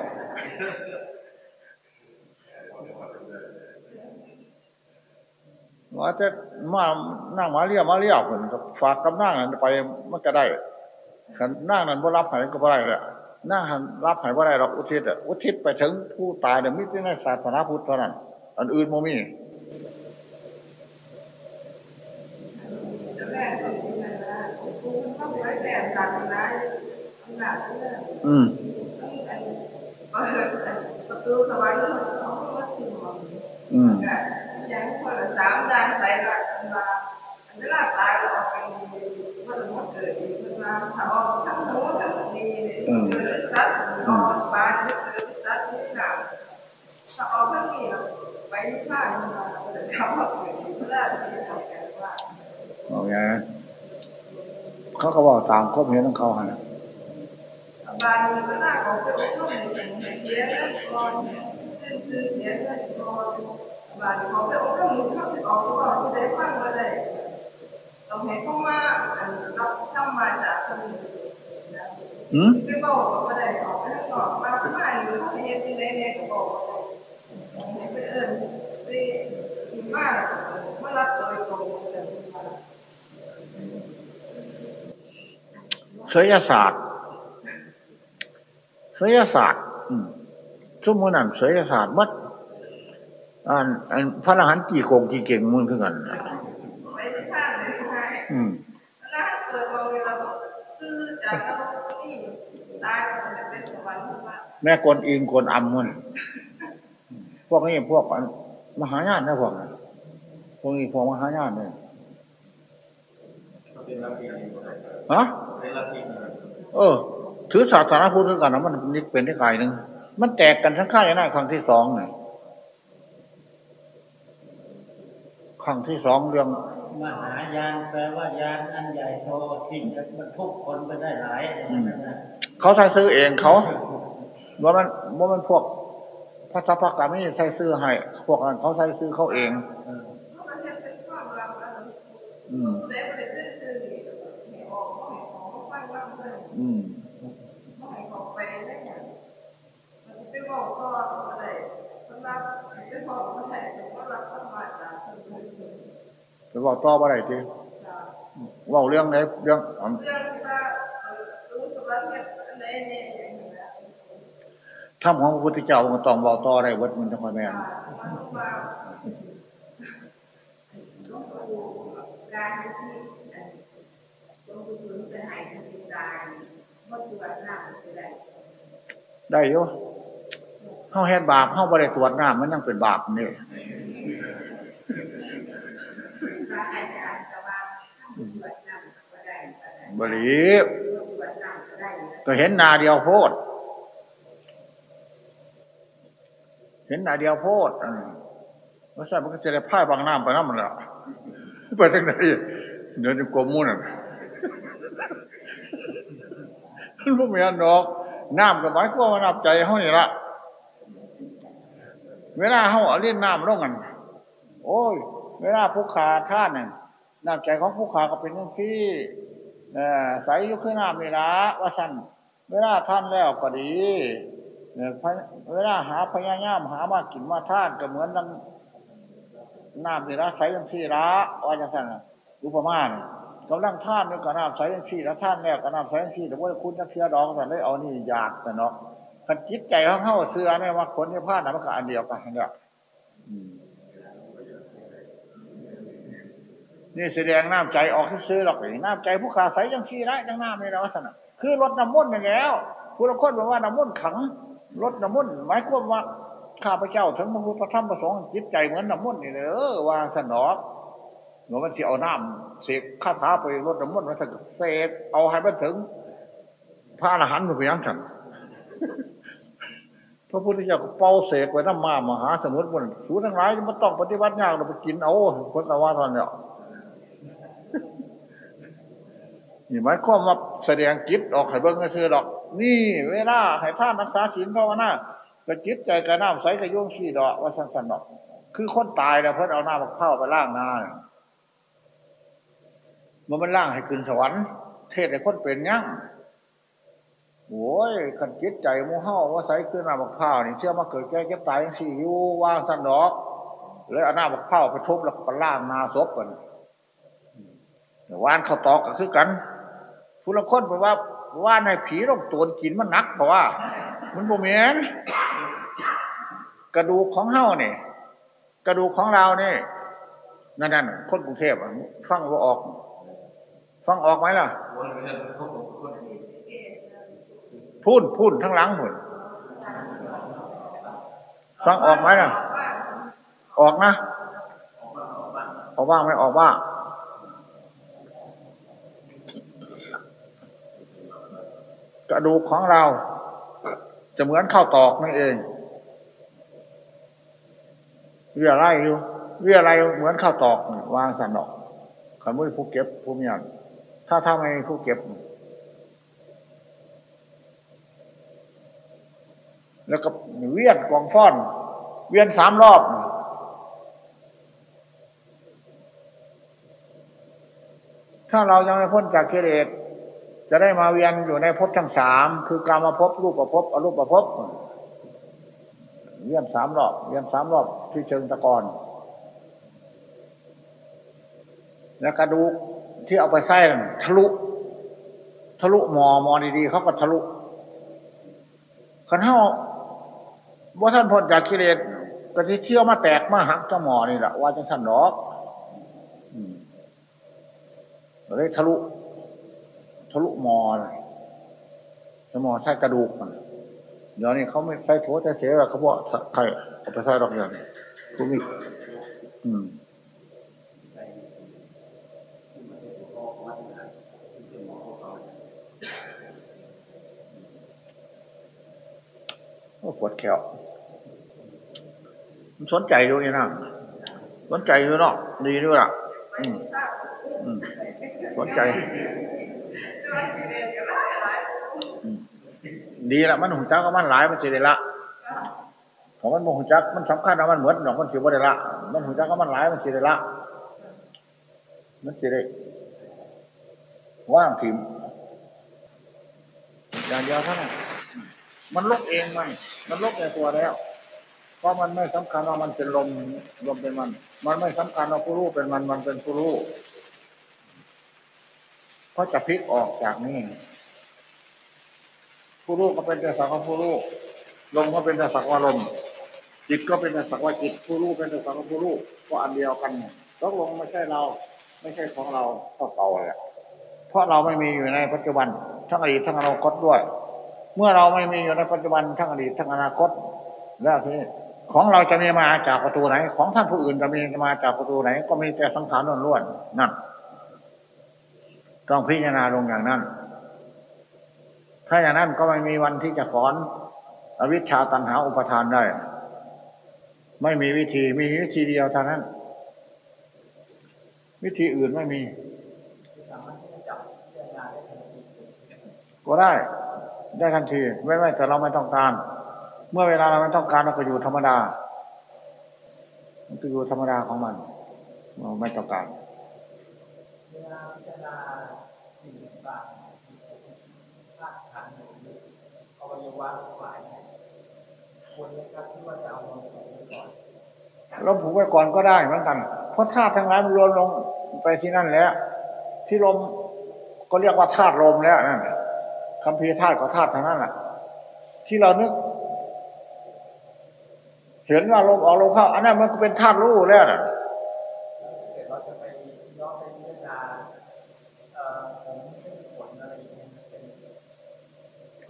ว่าจะมานั่งมาเรียกมาเรียกคนฝากกับนั่งนั้นไปมันก็ได้ขันนั่งนั้นบ่รับใหายก็บ่ได้แหละ นั่งหันรับหายบ่าได้หรอกอุทิศอะอุทิศไปถึงผู้ตายเดี๋ยวมิตรในศาสนาพุทธเท่านั้นอันอื่นโมมีแรกเป็นยังไงนะกูต้องไว้แบบศาสนาขนาดนี้อืมอืมยังคนสามด้านใส่ละมาเวลาตายเราเอาไปมันมันเกิดอีกมันมาถ้าออกทั้งทั้งหมดทั้ บอกเกิดอีกเวลาที่ทำกันว่าเอาไงเขาก็บอกตามครบเห็นของเขาฮะบางทีก็น่าของ เสยศาสตร์เสยศาสตร์อืมชั่มนั้นเสยศาสตร์มัดอันอันพระอรหันต์กี่โกงกี่เก่งมึงคือกันอืมแม่กวนอิงกวนอัมมันพวกนี้พวกมหายานนะพวกนั้นพวกนี้พวกมหายานเนี่ย เป็นลัทธิอะไร ฮะเป็นลัทธิเออ ถือศาสนาพุทธกันนะมันนี่เป็นที่กายหนึ่งมันแตกกันทั้งข้างในครั้งที่สองไงครั้งที่สองเรื่องมหายานแปลว่ายานอันใหญ่โตที่จะบรรทุกคนไปได้หลายอย่างนั้นนะเขาใช้ซื้อเองเขาว่ามันว่ามันพวกพระสัพพกาไม่ใช้ซื้อให้พวกนั้นเขาใช้ซื้อเขาเองเออมั อืมให้ขอไปได้อย่างมันไปบอกก็อะไรสำหรับไปบอกว่ไหนว่ารักสมาจากคนอื่นไปบอกต่อว่าอะไรทีว่าเรื่องไหนเรื่องเรื่องที่ว่ารู้สึกว่าเนี่ยในในอย่างนี้นะถ้ำของพระพุทธเจ้ามันต้องบอกต่ออะไรวัดมันจะคอยแม่นมันว่าการที่ต้องคุณจะหายที่ตายว่าตัวหน้าจ ได้ยู่เข้าเฮ็ดบาปเข้าบริตรวจน้ำมันยังเป็นบาปนี่บริตรวจน้ำก็ได้ก็เห็นนาเดียวโพด เห็นนาเดียวโพดอันนี้ว่าใช่มันก็จะได้พ่ายบางน้ำไปน้ำมันละไปทางไหนเดี๋ยวจะกลมมุ่นอะ มันพวกมีอันดอกน้ำกับไม้ก็มานับใจเขานี่ละเวลาเขาเอาเล่นน้ำลงกันโอ้ย เวลาผู้ขาท่านเนี่ยน้ำใจของผู้ขาก็เป็นอย่างที่เอ่อใสยุขึ้นน้ำนี่ละว่าสั่นเวลาท่านแล้วก็ดีเนี่ยพะเวลาหาพญายามหามากินมาท่านก็เหมือนน้ำน้ำนี่ละใสอย่างที่ละว่าจะสั่นน่ะอุปมาเนี่ย กำลังท่านนี่ก็น้ำใสอย่งที่ละท่านแล้วก็น้ำใสอย่างที่แต่ว่าคุณจะเชื่อดองสั่ได้เอานี่ยากแต่เนาะขันจิตใจของเขาเสื้อเนี่ยว่าคนที่พลาดนะมันก็อันเดียวกันเนี่ยนี่แสดงน้ำใจออกซื้อหรอกน้ำใจผู้ขาใสจังขี้ไรจังน้ำนี่นะวัฒนะคือรถน้ำมนต์นี่แล้วผู้ละคนบอกว่าน้ำมนต์ขังรถน้ำมนต์หมายความว่าข้าพเจ้าถึงพระพุทธธรรมประสงค์จิตใจเหมือนน้ำมนต์นี่เลยเออวางสนอก หนูมันสิเอาน้ำเสกข้าทาไปรถน้ำมนต์มันเสกเอาให้มันถึงพระอรหันต์มันไปยังฉันพระพุทธเจ้าก็เป่าเสกไว้น้ำมามหาสมุทรบนสูทั้งหลายมันต้องปฏิบัติยากเราไปกินเอาคนละว่าตอนเนี่ยนี่หมายความว่าแสดงจิตออกให้เบิ่งก็คือดอก นี่เวลาให้ท่านรักษาศีลภาวนาก็จิตใจกระน้ำใสกระยุ่งขี้ดอกว่าสันสนดอก คือคนตายแล้วเพิ่นเอาหน้ามาเข้าไปล่างหน้าเนี่ย มันมันล่างให้ขึ้นสวรรค์เทศให้คนเป็นยังโอ้ยขันจิตใจมูเห่าว่าใส่ขึ้นหน้าบักข้าวนี่เชื่อมาเกิดแก่เก็บตายยังสี่อยู่ว่างสันดอกแล้วหน้าบักข้าวไปทุบแล้วก็ไปล่างนาศพกันว่านเขาตอกก็คือกันผู้ละคนบอกว่าว่าในผีลงตัวกินมันนักเพราะว่า มันบ่เหม็นกระดูกของเฮาเนี่ยกระดูกของเราเนี่ยนั่นนั่นคนกรุงเทพฟังว่าออก ฟังออกไหมล่ะ พูนพูนทั้งหลังหมดฟังออกไหมล่ะ ออกนะ ออกบ้างไม่ออกบ้างกระดูกของเรา จะเหมือนข้าวตอกนั่นเองเรียไรอยู่เรียอะไรเหมือนข้าวตอกวางสันดอกขันมุ้ยผู้เก็บผู้มีอัน ถ้าถ้าไม่ผู้เก็บ แล้วก็เวียนกองฟ้อน เวียนสามรอบถ้าเรายังไม่พ้นจากกิเลสจะได้มาเวียนอยู่ในภพทั้งสามคือกามาภพรูปประภพอรูปประภพเวียนสามรอบเวียนสามรอบที่เชิงตะกอนแล้วกระดูก ที่เอาไปใส่ทะลุ ทะลุหมอหมอดีๆเขาก็ทะลุขันเท้าว่าท่านพ้นจากกิเลสก็ที่เที่ยวมาแตกมาหักเจ้าหมอนี่แหละว่าจะท่านดอกเลยทะลุ ทะลุหมอเลยสมอใช้กระดูกมันเดี๋ยวนี้เขาไม่ใช้โถแต่เสียเขาบอกใครเอาไปใช้ดอกย่างนี้กูมีอืม โอ้ปวดแขวมันสนใจอยู่นี่นะสนใจอยู่เนาะดีด้วยล่ะอืมอืมสนใจดีละมันหุ่นจักก็มันหลายมันสิได้ละของมันโมหุ่นจักมันสำคัญนะมันเหมือนดอกมันเสิบ่ได้ละมันหุ่นจักก็มันหลายมันสิได้ละมันสิได้ว่างถิ่มอย่างเดียวเท่านั้นมันลุกเองมันมั มันลกในตัวแล้ว เพราะมันไม่สำคัญว่ามันเป็นลมลมเป็นมัน มันไม่สำคัญว่าผู้รู้เป็นมันมันเป็นผู้รู้เพราะจะพลิกออกจากนี้ผู้รู้ก็เป็นแต่สักว่าผู้รู้ลมก็เป็นแต่สักว่าลมจิตก็เป็นแต่สักว่าจิต ผู้รู้เป็นแต่สักว่าผู้รู้ก็อันเดียวกันตกลงไม่ใช่เรา ไม่ใช่ของเราเท่าเก่าเลยเพราะเราไม่มีอยู่ในปัจจุบันทั้งอดีตทั้งอนาคตด้วย เมื่อเราไม่มีอยู่ในปัจจุบันทั้งอดีตทั้งอนาคต แล้วทีนี้ของเราจะมีมาจากประตูไหน ของท่านผู้อื่นจะมีมาจากประตูไหน ก็มีแต่สังขารล้วนๆนั่นต้องพิจารณาลงอย่างนั้น ถ้าอย่างนั้นก็ไม่มีวันที่จะถอนอวิชชาตันหาอุปทานได้ ไม่มีวิธีมีวิธีเดียวเท่านั้น วิธีอื่นไม่มี ก็ได้ ได้ทันที ไม่ไม่แต่เราไม่ต้องการ เมื่อเวลาเราไม่ต้องการเราก็อยู่ธรรมดามันก็อยู่ธรรมดาของมันเราไม่ต้องการลมผูกไว้ก่อนก็ได้เหมือนกัน เพราะธาตุทั้งหลายมันรวมลงไปที่นั่นแล้ว ที่ลมก็เรียกว่าธาตุลมแล้วนั่น คำพีธาตุก็ธาตุทั้งนั้นแหละที่เรานึกเห็นว่าลมออกลมเข้า อันนั้นมันก็เป็นธาตุรู้แล้วน่ะ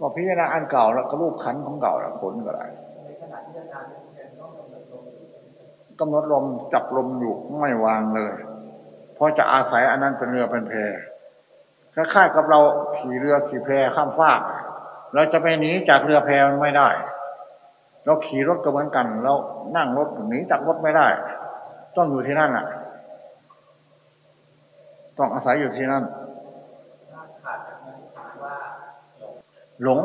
ก็พิจารณาอันเก่าแล้วก็รูปขันของเก่าแล้วผลก็ได้กำหนดลมจับลมอยู่ไม่วางเลย เพราะจะอาศัยอันนั้นเป็นเรือเป็นแพ คล้ายๆกับเราขี่เรือขี่แพข้ามฟาก เราจะไปหนีจากเรือแพมันไม่ได้ เราขี่รถก็เหมือนกัน เรานั่งรถหนีจากรถไม่ได้ ต้องอยู่ที่นั่นแหละต้องอาศัยอยู่ที่นั่น หลง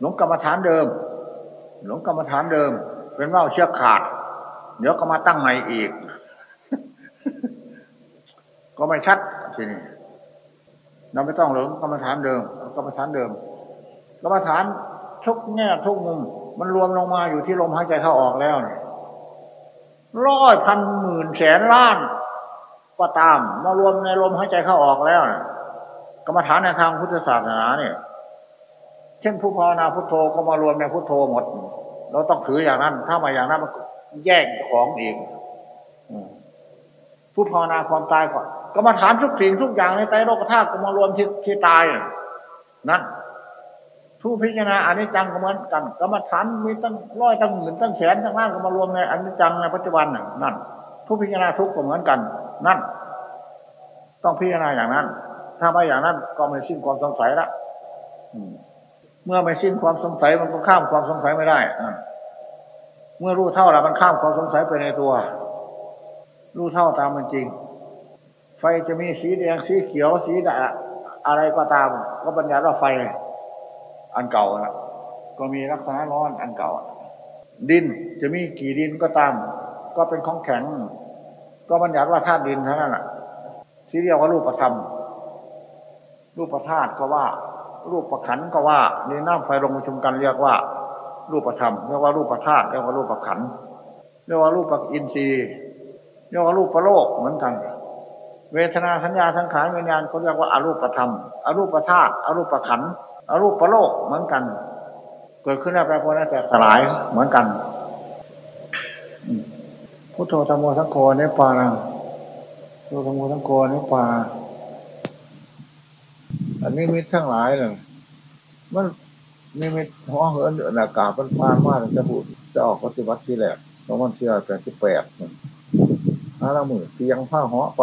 หลงกรรมฐานเดิม หลงกรรมฐานเดิม เป็นว่าเชือกขาด เดี๋ยวก็มาตั้งใหม่อีก ก็ไม่ชัดทีนี้ เราไม่ต้องหลงกรรมฐานเดิมกรรมฐานเดิมกรรมฐานทุกแง่ทุกมุม มันรวมลงมาอยู่ที่ลมหายใจเข้าออกแล้วเนี่ยร้อยพันหมื่นแสนล้านก็ตามมารวมในลมหายใจเข้าออกแล้วเนี่ยกรรมฐานในทางพุทธศาสนาเนี่ย เช่นผู้ภาวนาพุทโธก็มารวมในพุทโธหมด เราต้องถืออย่างนั้น ถ้ามาอย่างนั้นมันแยกของเอง ผู้ภาวนาความตายก่อนกรรมฐานทุกสิ่งทุกอย่างในใจโลกธาตุก็มารวมที่ที่ตายนั่นผู้พิจารณาอนิจจังก็เหมือนกันกรรมฐานมีตั้งร้อยตั้งหมื่นตั้งแสนตั้งล้านก็มารวมในอนิจจังในปัจจุบันนั่นผู้พิจารณาทุกข์ก็เหมือนกัน นั่น ต้องพิจารณาอย่างนั้น ถ้าไม่อย่างนั้นก็ไม่สิ้นความสงสัยละเมื่อไม่สิ้นความสงสัยมันก็ข้ามความสงสัยไม่ได้เมื่อรู้เท่าแล้วมันข้ามความสงสัยไปในตัว รู้เท่าตามมันจริง ไฟจะมีสีแดงสีเขียวสีดำอะไรก็ตาม ก็บัญญัติว่าไฟ อันเก่านะก็มีลักษณะร้อนอันเก่า ดินจะมีกี่ดินก็ตาม ก็เป็นของแข็ง ก็บัญญัติว่าธาตุดินเท่านั้นแหละที่เรียกว่ารูปธรรมรูปธาตุก็ว่า รูปประขันก็ว่านี่น้ำไฟลงประชุมกันเรียกว่า รูปธรรมเรียกว่ารูปธาตุเรียกว่ารูปประขันเรียกว่ารูปอินทรีย์ เรียกว่ารูปประโลกเหมือนกัน เวทนาสัญญาสังขารวิญญาณเขาเรียกว่าอารูปธรรมอรูปธาตุอรูปขันอรูปโลกเหมือนกัน เกิดขึ้นแล้วแปรปรวนแล้วแตกสลายเหมือนกันพุทโธธรรมโมสังโฆในป่าพุทโธธรรมโมสังโฆในป่าอันนี้มิตรทั้งหลายเลยมันนี่มิตรหัวเหินอากาศมันพานมากจะพูดจะออกปฏิบัติที่แหลกเพราะมันเชื่อแต่ที่แปด ห้าละมือเตียงผ้าห่อไป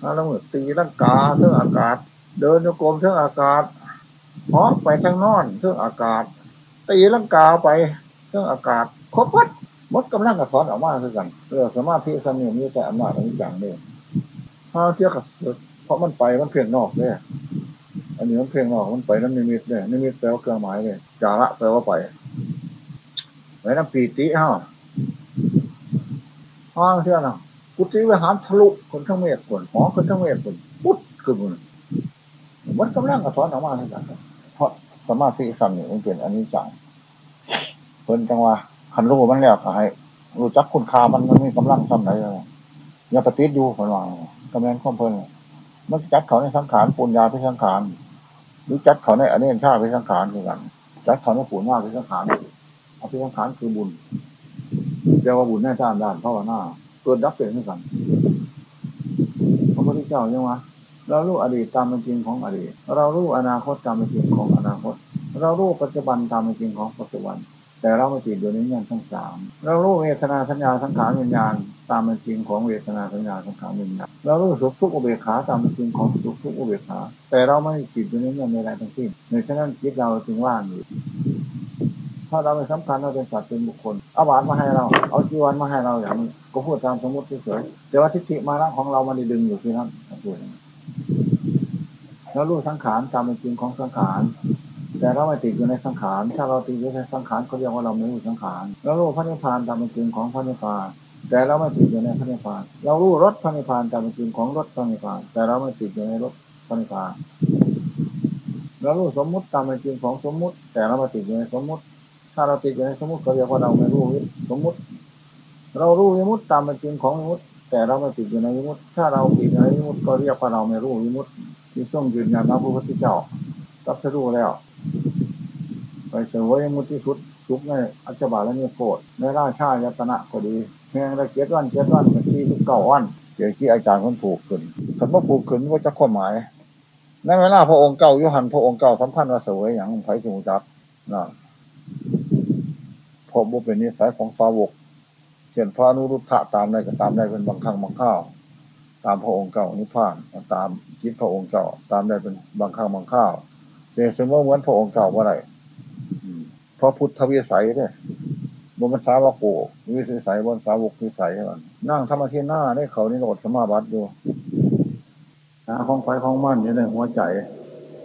ห้าละมือตีร่างกาเรื่องอากาศ เดินโยกลมเรื่องอากาศหาะไปทางนอนเครื่องอากาศ ตีลังกาไปเครื่องอากาศครบวัดมดกำลังกระถอนออกมาคือกันเรื่องสมาธิสมีมีแต่อำนาจอะไรอย่างนี้ถ้าเทียบกับเพราะมันไปมันเพียงนอกเนี่ยอันนี้มันเพียงนอกมันไปนั่นนิมิตเนี่ยนิมิตแปลว่าเครื่องหมายเนี่ยจาระแปลว่าไปไปน้ำปีติฮะห้างเท่านั้น กุฏิวิหารทะลุคนทั้งเมฆคนหอคนทั้งเมฆคนปุ๊ดคือมันมันกำลังกระถอนออกมาคือกันเพราะสมาธิสัมนี่มันเป็นอันนี้จังเพิ่นจังว่าขันรู้มันแล้วก็ให้รู้จักคุณค่ามันมันมีกำลังซ้ำไหนอย่าปฏิทิอยู่คนว่ากำลังข้อมเพิ่นมันจัดเขาในสังขารปุญญาพิสังขารหรือจัดเขาในอเนกชาพิสังขารคือกันจัดเขาในปุญญาพิสังขารเอภิสังขารคือบุญเรียกว่าบุญแน่จ้านด้านภาวนา กิดดับเป็นด้วยกันพระพุทธเจ้ายังวะเรารู้อดีตตามเป็นจริงของอดีต เรารู้อนาคตตามเป็นจริงของอนาคต เรารู้ปัจจุบันตามเป็นจริงของปัจจุบัน แต่เราไม่ติดอยู่ในย่างทั้งสามเรารู้เวทนาสัญญาสังขารวิญญาณตามเป็นจริงของเวทนาสัญญาสังขารวิญญาณเรารู้สุขทุกข์อุเบกขาตามเป็นจริงของสุขทุกข์อุเบกขา แต่เราไม่ติดอยู่ในอย่างใดทั้งสิ้นในฉะนั้นจิตเราจึงว่างอยู่ ถ้าเราไม่สำคัญเราเป็นสัตว์เป็นบุคคลเอาหวานมาให้เรา เอาจีวันมาให้เราอย่างนี้ก็พูดตามสมมติเฉยๆแต่ว่าทิฏฐิมานะของเรามันดึงอยู่ที่นั่นพูดเรารู้สังขารตามเป็นจริงของสังขารแต่เราไม่ติดอยู่ในสังขาร ถ้าเราติดอยู่ในสังขารเขาเรียกว่าเราไม่รู้สังขาร เรารู้พระนิพพานตามเป็นจริงของพระนิพพาน แต่เราไม่ติดอยู่ในพระนิพพาน เรารู้รถพระนิพพานตามเป็นจริงของรถพระนิพพาน แต่เราไม่ติดอยู่ในรถพระนิพพาน เรารู้สมมุติตามเป็นจริงของสมมุติ แต่เราไม่ติดอยู่ในสมมุติ ถ้าเราติดอยู่ในสมมติเขาเรียกว่าเราไม่รู้สมมุติ เรารู้วิมุตตามเป็นจริงของวิมุตแต่เราไม่ติดอยู่ในวิมุตถ้าเราติดอยู่ในวิมุตก็เรียกว่าเราไม่รู้วิมุตที่ต้องยืนยันพระพุทธเจ้ารับรู้แล้วไปเสวยมุติสุดทุกในอัจฉริยะและนี่โกรธในราชายตนะก็ดีแหงระเกียรวันเกียรวันเป็นที่ทุกเก่าวันเกี่ยวที่อาจารย์คนผูกขึ้นคำว่าผูกขึ้นว่าจะข้อหมายในเวลาพระองค์เก่ายุหันพระองค์เก่าสัมพันธ์ว่าเสวยอย่างไผ่สมุจักนะ บว่าเป็นนิสัยของสาวกเช่นพระนุรุทธะตามได้ก็ตามได้เป็นบางครั้งบางข้าว ตามพระองค์เก่านิพพานตามคิดพระองค์เก่า ตามได้เป็นบางครั้งบางข้าวเจสมว่าเหมือนพระองค์เก่าว่าไรเพราะพุทธวิสัยเนี่ยบนภาษาวกโกวิสัยบนสาวกวิสัยมันนั่งธรรมที่หน้าได้เขานี่โหดสมาบัติอยู่นะของไฟของมันอยู่ในหัวใจ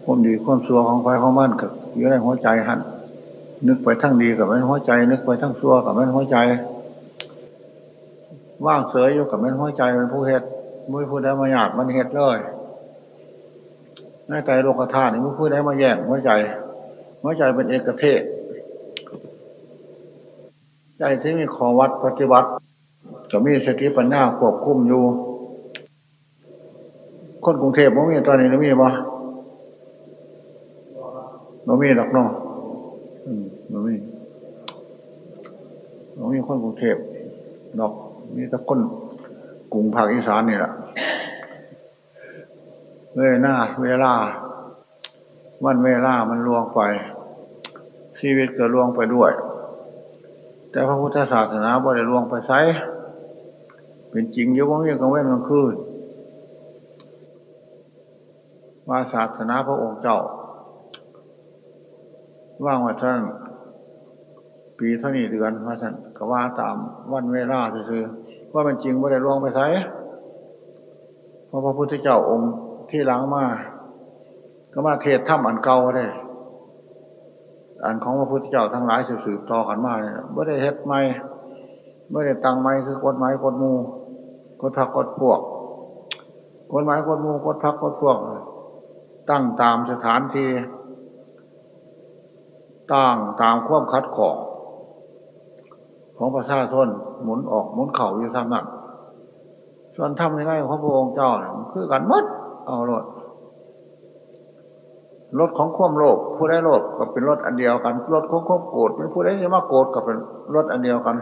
ความดีความสัวของไฟของมันกับอยู่ในหัวใจหัน นึกไปทั้งดีกับแม่นหัวใจ นึกไปทั้งชั่วกับแม่นหัวใจ ว่างเสยอยู่กับแม่นหัวใจเป็นผู้เหตุมือผู้ใดมาหยาดมันเหตุเลยในใจโลกธาตุนี่มือผู้ใดมาแย่งหัวใจ หัวใจเป็นเอกเทศ ใจที่มีขอวัดปฏิบัติจะมีสติปัญญาควบคุมอยู่ คนกรุงเทพมันมีตอนนี้มีบ่เรามีดอกน้อ อืมเรามีเรามีคนกรุงเทพดอกมีแต่คนกรุงภาคอีสานนี่แหละเวลาเวลา วันเวลามันล่วงไป ชีวิตก็ล่วงไปด้วย แต่พระพุทธศาสนาบ่ได้ล่วงไปไซเป็นจริงอยู่ว่ามีกลางเว้นกลางคืนว่าศาสนาพระองค์เจ้า ว่างว่าท่านปีเท่านี้เดือนว่าท่านก็ว่าตามวันเวลาซื้อว่ามันจริงว่าได้ล่วงไปไซเพราะพระพุทธเจ้าองค์ที่หลังมาก็มาเทศถ้ำอันเก่าได้อันของพระพุทธเจ้าทั้งหลายสืบต่อกันมาเนี่ยไม่ได้เฮ็ดไม่ไม่ได้ตังไม่คือกฎหมายกฎมูกฎพักกฎพวกกฎหมายกฎมูกฎพักกฎพวก ตั้งตามสถานที่ ตั้งตามความคัดของของประชาชนหมุนออกหมุนเข่าอยู่ทำนั้นส่วนทำในไรของพระองค์เจ้าเนี่ยคือกันมัดเอารถรถของความโลภผู้ได้โลภก็เป็นรถอันเดียวกันรถของความโกรธเป็นผู้ได้มาโกรธก็เป็นรถอันเดียวกัน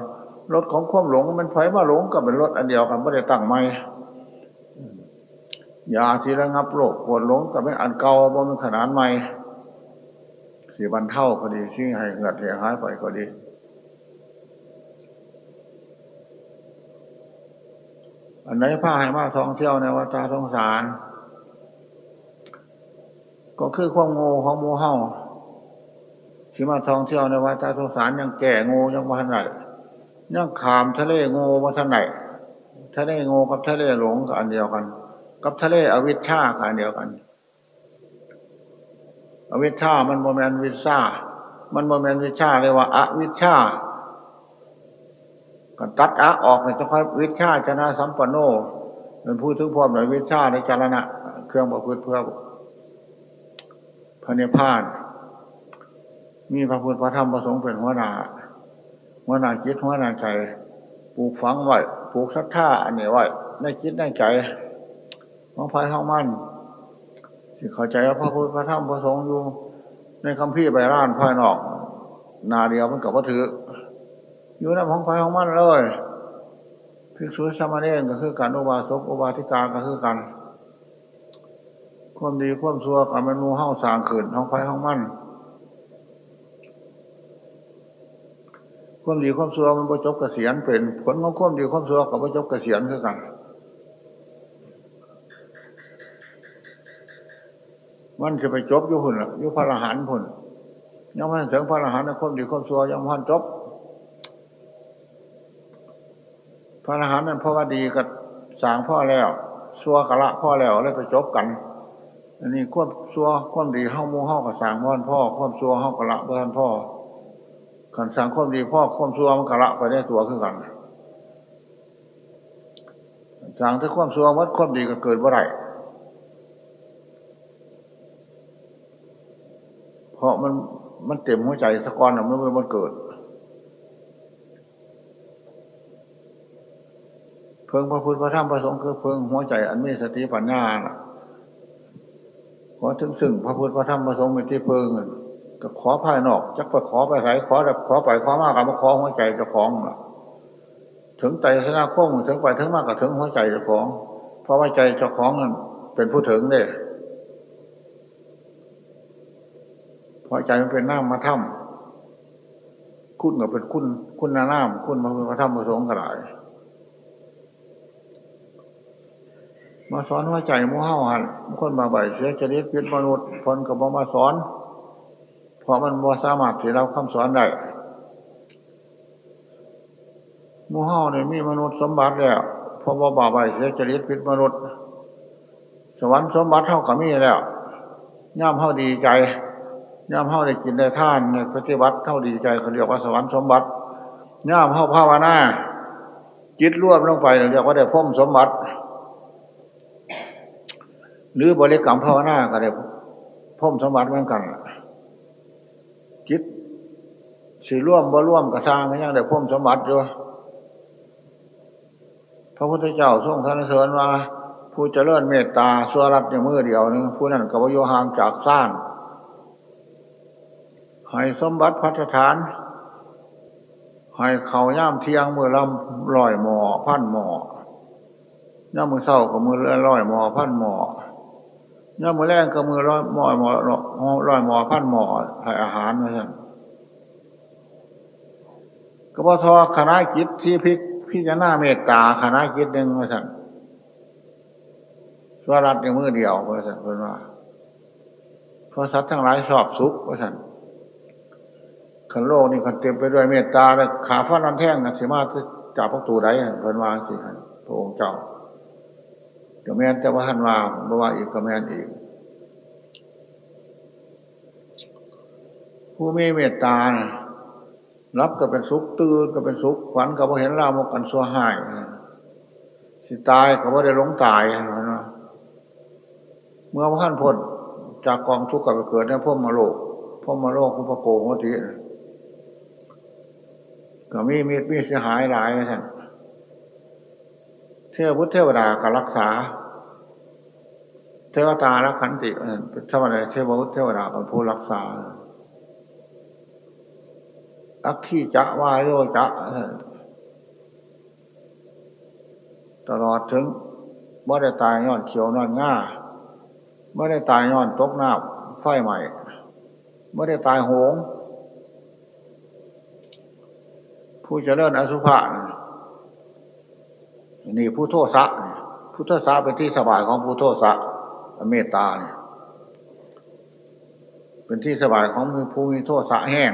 รถของความหลงมันไฟมาหลงก็เป็นรถอันเดียวกันไม่ได้ตั้งไม่ยาที่ระงับโรคปวดหลงก็เป็นอันเก่าบนขนานใหม่ สี่บันเท่าก็ดีชิ่งให้เงิดเสียหายไปก็ดี อันไหนผ้าให้มาท่องเที่ยวในวัฏสงสาร ก็คือความโง่ของโมเฮาที่มาท่องเที่ยวในวัฏสงสารยังแก่โง่ยังมาทันไหนยังขามทะเลโง่มาทันไหนทะเลโง่กับทะเลหลงกันเดียวกัน กับทะเลอวิชชากันเดียวกัน อวิชชามันโมเมนวิชามันโมเมนวิชาเรียกว่าอวิชชากันตัดอะออกเนี่ยจะค่อยวิชาชนะสัมปันโนเป็นพูดถึงพร้อมหน่อยวิชาในจารณะ เครื่องประพฤติเพื่อพระเนพานมีพระพุทธพระธรรมพระสงฆ์เป็นหัวหน้าหัวหน้าจิตหัวหน้าใจปลูกฝังไว้ปลูกศรัทธาอันนี้ไว้ในจิตในใจของภายของมัน ที่เข้าใจว่าพระพุทธพระธรรมพระสงฆ์อยู่ในคำพี่ใบร้านภายนอก นาเดียวมันกับวัตถุอยู่ในของภายของมันเลยภิกษุสามเณรก็คือการอุบาสกอุบาสิกาก็คือกันความดีความชั่วกับมันมูเฮ้าสางขืนของภายของมันความดีความชั่วมันประจบกเกษียณเป็น ผลของความดีความชั่วกับประจบกเกษียณคือกัน มันจะไปจบอยู่หุ่นละอยู่พระอรหันต์หุ่นยังพันถึงพระอรหันต์ในความดีความชั่วยังพันจบ พระอรหันต์นั้นเพราะว่าดีกับสางพ่อแล้วชั่วกะละพ่อแล้วเลยไปจบกัน อันนี้ควบชั่วควบดีเข้ามูเข้ากับสางพ่อพ่อควบชั่วเข้ากะละเพื่อนพ่อขันสางควบดีพ่อควบชั่วมันกะละไปได้ตัวขึ้นกันสางถ้าควบชั่วมัดควบดีก็เกิดว่าไร เพราะมันมันเต็มหัวใจสะกอนมันไม่มันเกิด เพิ่งพระพุทธพระธรรมพระสงฆ์คือเพิ่งหัวใจอันมีสติปัญญาขอถึงซึ่งพระพุทธพระธรรมพระสงฆ์เป็นที่เพิ่งก็ขอภายนอกจักไปขอไปไหนขอแบบขอไปขอมากกับมาขอหัวใจเจ้าของถึงใจสนาคงถึงไปถึงมากกับถึงหัวใจเจ้าของ เพราะว่าใจเจ้าของนั้นเป็นผู้ถึงเนี่ย พอใจมันเป็นน้ำมาถ้ำคุณก็เป็นคุณคุณนาน้ำคุณมาเป็นพระธรรมประสงกระไรมาสอนว่าใจมู่เฮาหันคนมาใบเสียจริตพิษมนุษย์คนกับมาสอน เพราะมันบ่สามารถที่เราคำสอนได้มู่เฮาเนี่ยมีมนุษย์สมบัติแล้วพอบ่บ่าใบเสียจริตพิษมนุษย์ สวรรค์สมบัติเท่ากับมีแล้วย่อมเท่าดีใจ ย่ามเฮาได้กินได้ท่านในปฏิบัติเท่าดีใจเขาเรียกว่าสวรรค์สมบัติย่ามเฮาภาวนาจิตรวบลงไปเรียกว่าได้พ่มสมบัติ หรือบริกรรมภาวนาก็ได้พ่มสมบัติเหมือนกันจิตสีร่วมบ่ร่วมกระทางก็ยังได้พ่มสมบัติอยู่พระพุทธเจ้าทรงทันเสริญว่า ผู้เจริญเมตตาสวรัตอย่างมือเดียวนึงผู้นั้นกับโยห่างจากสร้าง ให้สมบัติพัฒฐาน ให้เขาย่ามเทียงมือลำลอยหมอพันหมอย่ามมือเศร้ากับมือลอยหมอพันหมอย่ามมือแรงกับมือลอยหมอหมอลอยหมอพันหมอให้อาหารนะท่านก็พทอคณะกิจที่พิกพี่จะหน้าเมตตาคณะกิจหนึ่งมาสั่นสวรัตในมือเดียวมาสั่นเป็นว่าพระสัตว์ทั้งหลายชอบสุขมาสั่น ขันโลกนี่ขันเต็มไปด้วยเมตตาแล้วขาฟ้านันแท่งกันสิมาจับพวกตูได้เพิ่นว่าสิฮันพระองค์เจ้าเดี๋ยวแม่นจะว่าท่านว่าบ่ว่าอีกก็แม่นอีก ผู้มีเมตตานะรับก็เป็นสุขตื่นก็เป็นสุขฝันก็บ่เห็นรามกันสัวหายสิตายก็บ่ได้หลงตายนะเมื่อพระท่านพ้นจากกองทุกข์กับเกิดในพ่มมาโลกพ่มมาโลกคุปโกโหติ ก็มีมีดมีเสียหายหลายท่านเทวพุทธเทวดาก็รักษา เทวตาละขันติเป็นธรรมดาเทวพุทธเทวดาเป็นผู้รักษาอักขีจะวายโยจะตลอดถึงเมื่อได้ตายย้อนเขียวนอนง่าเมื่อได้ตายย้อนตกน้ำไฟใหม่เมื่อได้ตายโหง ผู้เจริญอสุภะนี่ผู้โทษะผู้โทษะเป็นที่สบายของผู้โทษะเมตตาเนี่ย เป็นที่สบายของผู้มีโทษสะแห้ง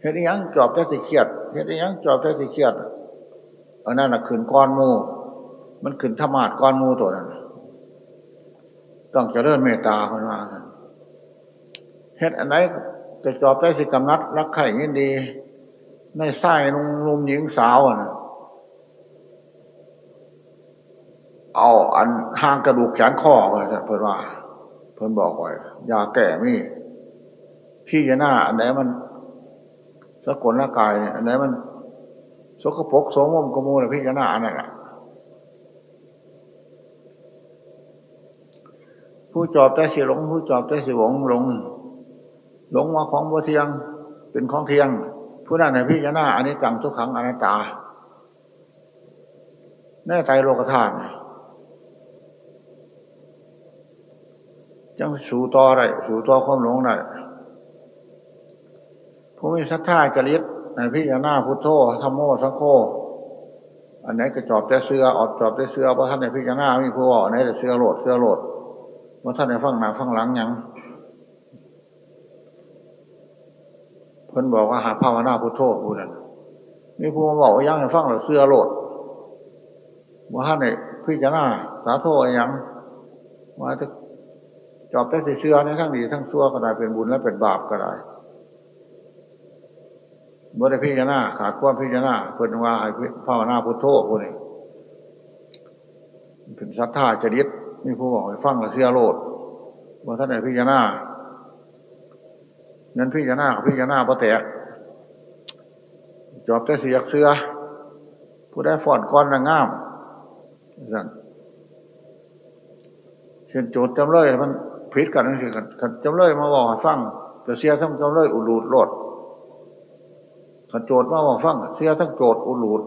เฮ็ดยังจอบได้สิเครียดเฮ็ดยังจอบได้สิเครียดอันนั้นน่ะขืนก้อนมูมันขืนธรรมาดก้อนมูตัวนั้นต้องเจริญเมตตาคนมาเฮ็ดอันไหนจะจอบได้สิกำนัดรักใครยินดี ในไส้นุ่มนุ่มหญิงสาวอะเอาอันห่างกระดูกแขนข้อเลยเพื่อนว่า เพื่อนบอกไว้ยาแก่มีพี่ยาหน้าอันไหนมันสกุลร่างกายอันไหนมันสกปรกโสมมกมูลพิจารณาอันนั้นแหละผู้จอบแต่สิหลง ผู้จอบแต่สิหวงหลงหลงว่าของบัวเทียง เป็นของเทียง ผู้นั้นในพิจารณาอันนี้จังทุกขังอนัตตาแน่ใจโลกธาตุจังสู่ต่อได้สู่ต่อความหลงได้ผู้มีศรัทธาจริตในพิจารณาพุทโธธรรมโมสังโฆอันไหนก็จอบแต่เสือออกจอบแต่เสือเพราะท่านในพิจารณามีผู้อันไหนแต่เสือโหลดเสือโหลดเพราะท่านในฟังหน้าฟังหลังยัง พิ่นบอกว่าหาภาวนาพุทโธผู้นั้นมีผู้มาบอกว่ายังฟังเราเสื้อโหลดว่าท่านในพิจารณาสาโทยังว่าจะจอบแต่เสื้อในทั้งดีทั้งชั่วก็ได้เป็นบุญและเป็นบาปก็ได้บ่ได้พิจารณาขาดความพิจารณาเพิ่นว่าให้ภาวนาพุทโธพวกนี้เป็นศรัทธาจริตนี่ผู้บอกให้ฟังและเชื่อโลดว่าท่านไหนพิจารณา นั้นพิจารณาพิจารณาพระแตกจอบแต่เสียกเสือผู้ได้ฟอนก้อนนางงามสั่นเช่นโจทย์จำเลยมันผิดกันนั่นสิกันจำเลยมาบอกฟังแต่เสียทั้งจำเลยอุลูดโลดขันโจทย์มาว่าฟังเสียทั้งโจทย์อุลูด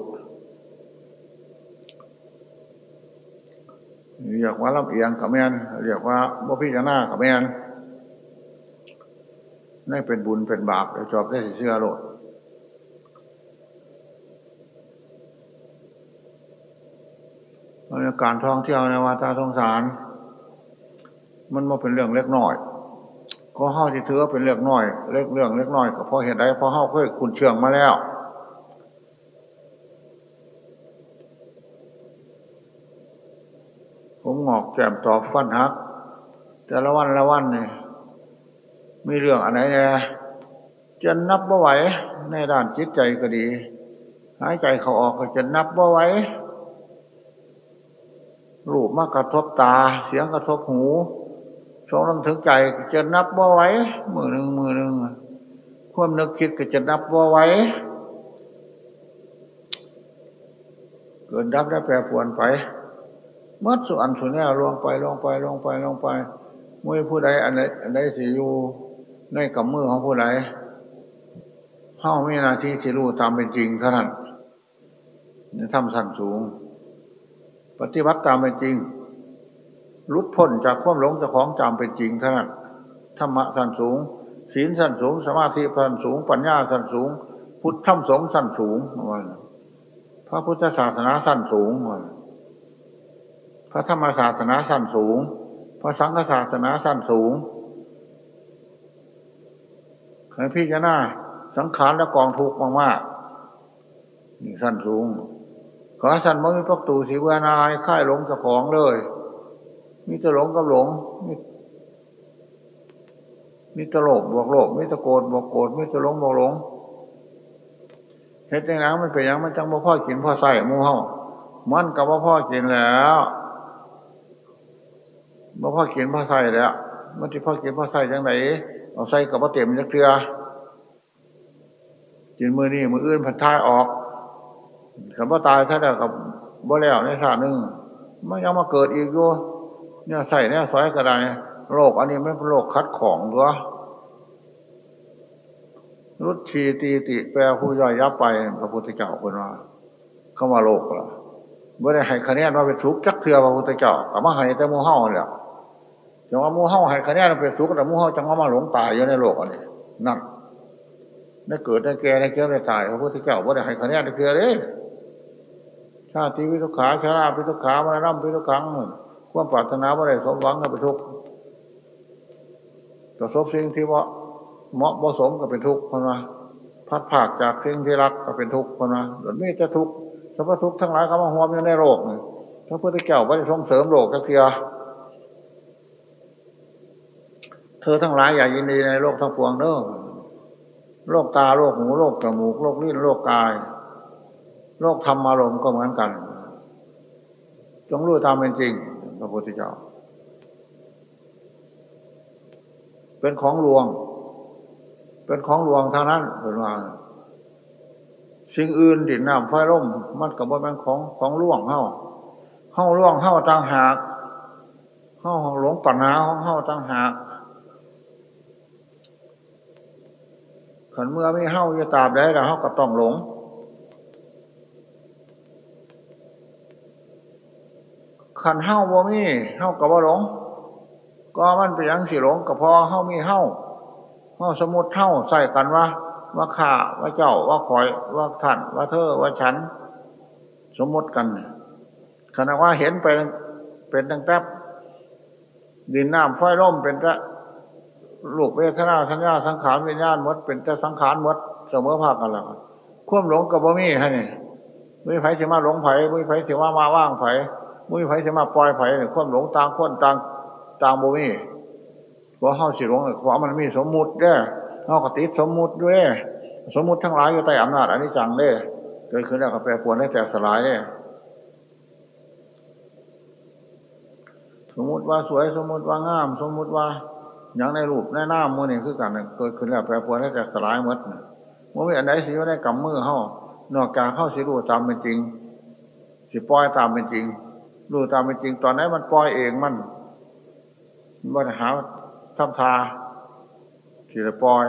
เรียกว่าลำเอียงกับแมนเรียกว่าบ่พิจารณากับแมน นี่เป็นบุญเป็นบาปจอบได้เชื่อโลดบรรยากาศท่องเที่ยวในวาตาสงสาร มันมาเป็นเรื่องเล็กน้อยก็เฮาที่ถือเป็นเรื่องน้อย เล็กเรื่องเล็กน้อยก็เพราะเหตุใดเพราะเฮาเคยคุณเชื่องมาแล้วผมงอกแก้มตอบฟันฮัก แต่ละวันละวันนี่ มีเรื่องอะไรเนี่ยจะนับว่าไหว ในด้านจิตใจก็ดี หายใจเขาออกก็จะนับว่าไหวรูปมากระทบตา เสียงกระทบหูชงลงถึงใจจะนับว่าไหวมือหนึ่งมือหนึ่งความนึกคิดก็จะนับว่าไหวเกิดดับได้แปรปวนไปมัดส่วนส่วนนี้ลงไปลงไปลงไปลงไปมื่อผู้ใดอันใดอันใดสิอยู่ ในกับมือของผู้ใดเข้าไม่นาทีที่รู้ตามเป็นจริงเท่านั้นนี่ทำสั้นสูง ปฏิบัติตามเป็นจริงรุดพ้นจากความหลงจากของจำเป็นจริงเท่านั้นธรรมะสั้นสูง ศีลสั้นสูง สมาธิสั้นสูง ปัญญาสั้นสูง พุทธธรรมสงฆ์สั้นสูงวันพระพุทธศาสนาสั้นสูงวันพระธรรมศาสนาสั้นสูง พระสังฆศาสนาสั้นสูง ให้พี่จะหน้าสังขารและกองทุกข์มากๆนี่สั้นสูง ขอสั้นไม่มีประตูสีเวานายค่ายหลงกับของเลยมีตะหลงกับหลงมีตะโลบบวกโลบมีตะโกดบวกโกดมีตะหลงบวกหลงเฮ็ดอย่างนั้นมันเป็นย่างมันจังบ่พ่อกินพ่อใส่มูเฮามันกับว่าพ่อกินแล้วบ่พ่อกินพ่อใส่แล้ว มันที่พ่อกินพ่อใส่จังไหน เอาใส่กับว่าเต็มจักเทือกินมือนี่มืออื่นผัดท้ายออกกับว่าตายถ้าได้กับบ่แล้วในชาติหนึ่งมันยังมาเกิดอีกด้วยเนี่ยใส่เนี่ยสอยกระไดโรคอันนี้ไม่เป็นโรคคัดของตัวรุดชีตีติแปลผู้ย่อยยับไปพระพุทธเจ้าคนว่าเข้ามาโลกละเมื่อได้ให้คะแนนว่าเป็นทุกข์จักเทือพระพุทธเจ้ากับมาให้แต่มูเห่าเนี่ย จังว่ามูเห่าให้คะแนนเป็นทุกข์แต่มูเห่าจังว่ามาหลงตายอยู่ในโลกอันนี้นั่นได้เกิดได้แก่ได้เกิดได้ตายพระพุทธเจ้าเมื่อได้ให้คะแนนได้เกลือเลยชาติวิทุขาชาราวิทุขามาร่ำวิทุขังความปรารถนาเมื่อไรสมหวังก็เป็นทุกข์ต่สบสิ่งที่ว่าเหมาะผสมก็เป็นทุกข์คนละพัดผากจากสิ่งที่รักก็เป็นทุกข์คนละหรือไม่จะทุกข์สรรพทุกข์ทั้งหลายเขามาหัวอยู่ในโลกพระพุทธเจ้าไม่ได้ส่งเสริมโลกก็เพีย เธอทั้งหลายอย่ายินดีในโลกทั้งปวงเนอะโรคตาโรคหูโรคจมูกโรคลิ้นโรคกายโรคธรรมอารมณ์ก็เหมือนกัน จงรู้ตามเป็นจริงพระพุทธเจ้า เป็นของลวง เป็นของลวงท่านั้นเป็นว่าสิ่งอื่นดินน้ำไฟร่มมันกับว่าเป็นของของล่วงเฮ้าเฮ้าล่วงเฮ้าต่างหากเฮ้าหลงปัญหาของเฮ้าต่างหาก ขันเมื่อไม่เฮ้าจะตาบได้แล้วเฮ้าก็ต้องหลง ขันเฮ้าบ่มีเฮ้ากับว่าหลง ก็มันไปยังสิหลงก็พอเฮ้ามีเฮ้าเฮ้าสมุดเฮ้าใส่กันว่าว่าข้าว่าเจ้าว่าคอยว่าท่าน ว่าเธอว่าฉัน สมมติกันขณะว่าเห็นไปเป็นตั้งแต่ดินน้ำไฟร่มเป็นแต่ ลูกเวทนาสัญญาสังขารวิญญาณมดเป็นแต่สังขารมดเสมอภาคกันแล้วควมหลงกับบ่มีฮะนี่มุ้ยไผ่เสมาหลงไผ่มุ้ยไผ่เสมามาว่างไผ่มุ้ยไผ่เสมาปล่อยไผ่ควมหลงต่างคนต่างต่างบ่มีเพราเฮาสิหลงเพรามันมีสมมุติเด้เฮากติดสมมุติด้วย สมมุติทั้งหลายอยู่ใต้อำนาจอันนี้จังเด้เกิดขึ้นแล้วก็แปรปรวนได้แต่สลายเด้สมมุติว่าสวยสมมุติว่างาม สมมุติว่า อย่างในรูปในหน้ามือนี่คือกันเกิดขึ้นแล้วแปรปรวนแล้วจะสลายหมดมันไม่อันใดสิว่าได้กำมือเข้านอกจากเข้าสิรู้ตามเป็นจริง สิปล่อยตามเป็นจริง รู้ตามเป็นจริง ตอนนั้นมันปล่อยเองมันมันหาทำทาสิปล่อย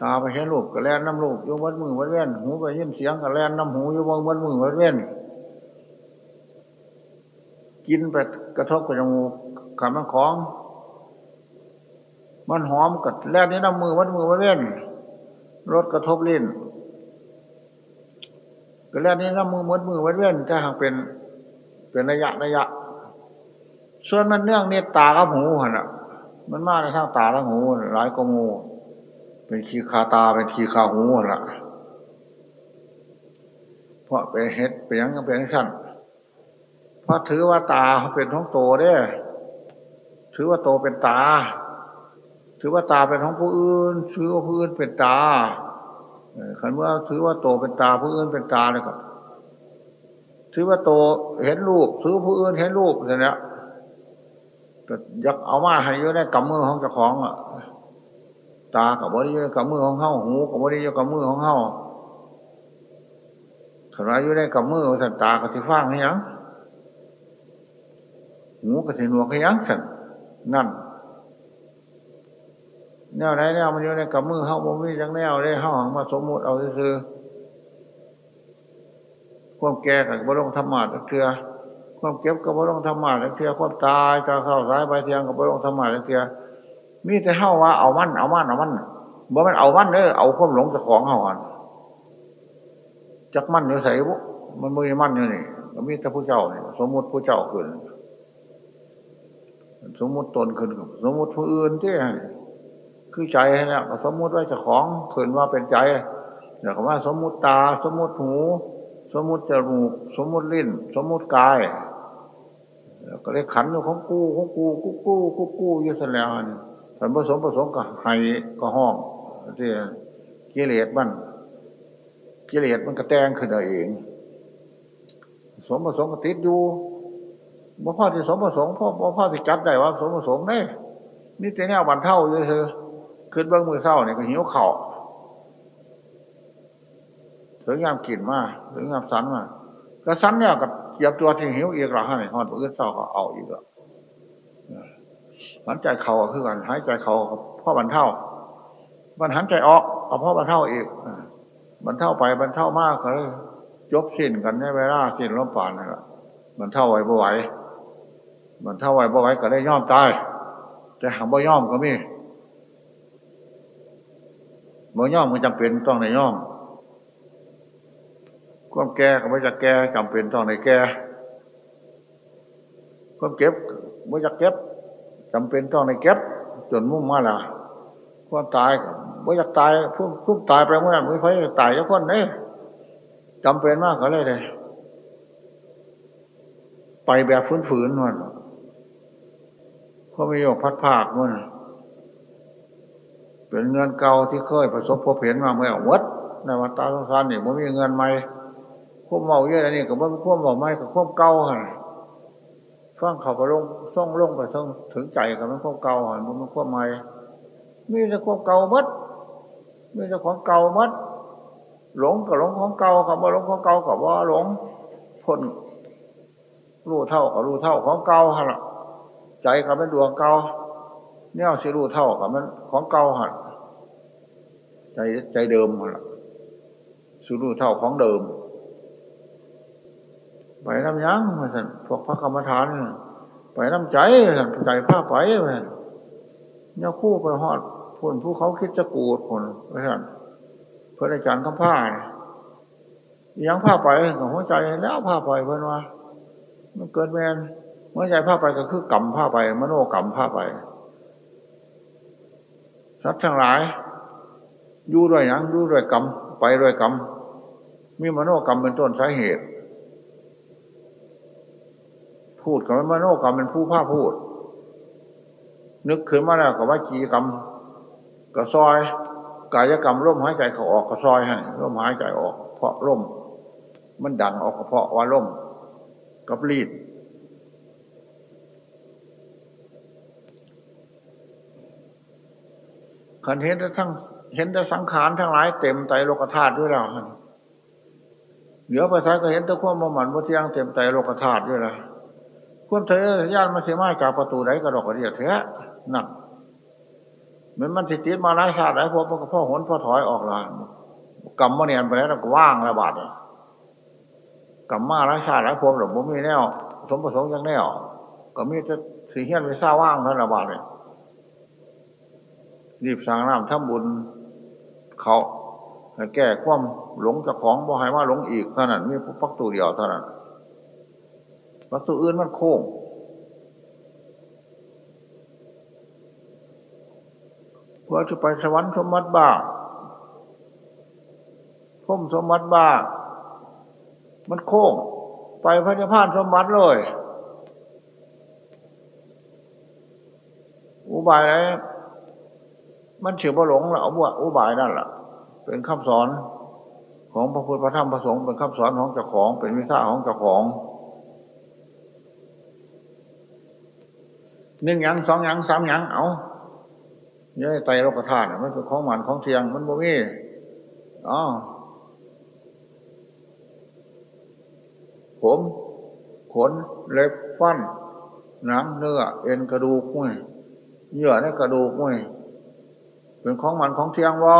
ตาไปเห็นลูกก็แล่นน้ำลูกยู่วัดมือวัดเว้นหูไปยินเสียงก็แล่นน้ำหูยู่วัดมือวัดเว้นกินไปกระทบกับจมูกขันมันของ มันหอมกัดแล่นนี้น้ำมือวัดมือวัดเว้นรถกระทบลิ้นก็แล่นนี้น้ำมือวัดมือวัดเว้นจะหากเป็น เป็นระยะระยะ ส่วนมันเนื่องเนี่ตากับหูหันอะ มันมากในทางตาและหูหลายกงู เป็นขีคาตาเป็นขีคาหูล่ะ เพราะไปเฮ็ดไปยังเป็นสั้นเพราะถือว่าตาเป็นท้องโตเด้ถือว่าโตเป็นตา ถือว่าตาเป็นของผู้อื่น ถือว่าผู้อื่นเป็นตาขันว่าถือว่าโตเป็นตาผู้อื่นเป็นตาเลยก็ถือว่าโตเห็นรูปถือผู้อื่นเห็นรูปเนี่ยก็ยักเอามาให้เยอะได้กำมือของเจ้าของอะ ตากับบริยกับมือของเฮาหูกับบริยกับมือของเฮาสลายอยู่ได้กับมือสันตากับที่ฟ้างให้ยังหูกับที่หนวกให้ยังสันนั่นแนวไหนแนวมันอยู่ในกับมือเฮาบ่มีจังแนวได้เฮาหังมาสมมุติเอาซื่อความแก่กับบรมธรรมะเถื่อความเก็บกับบรมธรรมะเถื่อความตายก็เข้าสายใบเทียงกับบรมธรรมะเถื่อ มีแต่เฮาว่าเอามันเอามันเอามันบ่มันเอามันเด้อเอาความหลงจะของเฮาอะจักมันอยู่ใส่บุมันมือมันอยู่นี่ก็มีแต่ผู้เจ้านี่สมมติผู้เจ้าขึ้น สมมติตนขึ้นสมมติผู้อื่นที่คือใจเนี่ยสมมติว่าจะของขึ้นว่าเป็นใจอยากว่าสมมติตา สมมติหู สมมติจมูกสมมติลิ้น สมมติกายก็เลยขันอยู่ของกูของกูกูกูกูกูอยู่เสแล้วนี่ ผลผสมผสมกับไห้ก็ห้องที่กิเลสมันกิเลสมันก็แตงขึ้นเองสมผสมก็ติดอยู่บ่พ่อที่สมผสมพ่อบ่พ่อที่จับได้ว่า สมผสมเนี่ยนี่แต่แนวบันเท่าเลยเธอขึ้นเบื้องมือเศร้าเนี่ยก็หิวเข่าถึงยามกินมาถึงยามสันมาก็สันเนี่ยกับเหยียบตัวที่หิวอีกหรอฮะเนี่ยหอดปืนเศร้าก็เอาอีกแล้ว หันใจเข่าคือกันหายใจเข่าพ่อบรรเทามันหันใจออกเอาพ่อบรรเทาอีกบรรเทาไปบรรเทามากเลยจบสิ้นกันในเวลาสิ้นล้มป่านนี่แหละบรรเทาไหวบ่ไหวบรรเทาไหวบ่ไหวก็ได้ย่อมตายแต่หางบ่ย่อมก็มีบ่ย่อมมันจำเป็นต้องในย่อมความแก่ก็ไม่จะแก่จำเป็นต้องในแก่ความเก็บไม่จะเก็บ จำเป็นต้องในเก็บจนมุ่งมาละความตายไม่อยากตายพุ่มพุ่มตายไปเมื่อไหร่ไม่ค่อยตายจะคนเนี่ยจำเป็นมากก็เลยเลยไปแบบฝืนๆมันเพราะไม่ยกพัดภาคมันเป็นเงินเก่าที่เคยประสบพบเห็นมาเมื่อวัดในวัดตาสงสารนี่มันมีเงินใหม่ควบเมาเยอะอันนี้กับว่าควบเมาไม่กับควบเก่าฮะ ฟังเขาก็ลงส่งลงไปถึงถึงใจกับมันควบเก่าฮะมันควบใหม่มีแต่ควบเก่ามัดมีแต่ของเก่ามัดหลงกับหลงของเก่ากับว่าหลงของเก่ากับว่าหลงพ้นรู้เท่ากับรู้เท่าของเก่าฮะใจกับเป็นดวงเก่าเนี่ยสิรู้เท่ากับมันของเก่าฮะใจใจเดิมฮะสิรู้เท่าของเดิม ไปน้ำยั้งมาสั่นพวกพระกรรมฐาน ไปน้ำใจสั่นใจผ้าไปไปเนี่ยคู่ไปหอดคนผู้เขาคิดจะกูดคนไปสั่นเพื่ออาจารย์คำผ้ายังผ้าไปกับหัวใจแล้วผ้าไปเพื่อนว่ามันเกิดแมนหัวใจผ้าไปก็คือกรรมผ้าไป มโนกรรมผ้าไปสัตว์ทั้งหลายอยู่ด้วยยังอยู่ด้วยกรรมไปด้วยกรรมมีมโนกรรมเป็นต้นสาเหตุ พูดกับมโนกรรมเป็นผู้ผ้าพูด นึกขึ้นมาแล้วกับว่าจีกรรมกระซอย กายกรรมร่มหายใจเขาออกกระซอยให้ร่มหายใจออก เพราะร่ม มันดังออกเพราะว่าร่มกับรีดขันเห็นทั้งเห็นแต่สังขารทั้งหลายเต็มใจโลกธาตุด้วยแล้วเหลือไปท้ายก็เห็นแต่ความมันมันว่าเที่ยงเต็มใจโลกธาตุด้วยแล้ว ควมเธอย่านมันเสียไมาจากประตูไหนกระดกกระเดียดแท้นั่นเหมือนมันติดติดมาหลายชาติหลายพวกมันก็พ่อหนพ่อถอยออกลานกรรมมาเนียนไปแล้วก็ว่างระบาดกรรมมาหลายชาติหลายพวกหรือบ่มีแนวสมประสงค์ยังแนวก็มีจะสีเฮียนไปซ่าว่างเท่านระบาดเลยรีบสร้างน้ำทำบุญเขาแก้ความหลงจากของบ่ให้ว่าหลงอีกเท่านั้นมีปักตูเดียวเท่านั้น วัตถุอื่นมันโค้งเพื่อจะไปสวรรค์สมบัติบ้าพุ่มสมบัติบ้า มันโค้ง ไปพระนิพพานสมบัติเลย อุบายอะไรมันเชื่อบ่หลงละอาบวอุบายนั่นแหละเป็นคำสอนของพระพุทธพระธรรมพระสงฆ์เป็นคำสอนของเจ้าของ เป็นวิชาของเจ้าของ หนึ่งยังสองยังสามยังเอาเยอะไตโลกธาตุมันเป็นของหมันของเทียงมันบ่มีอ๋อผมขนเล็บฟันหนังเนื้อเอ็นกระดูกมุ้ยเยื่อในกระดูกมุ้ยเป็นของมันของเทียงวอ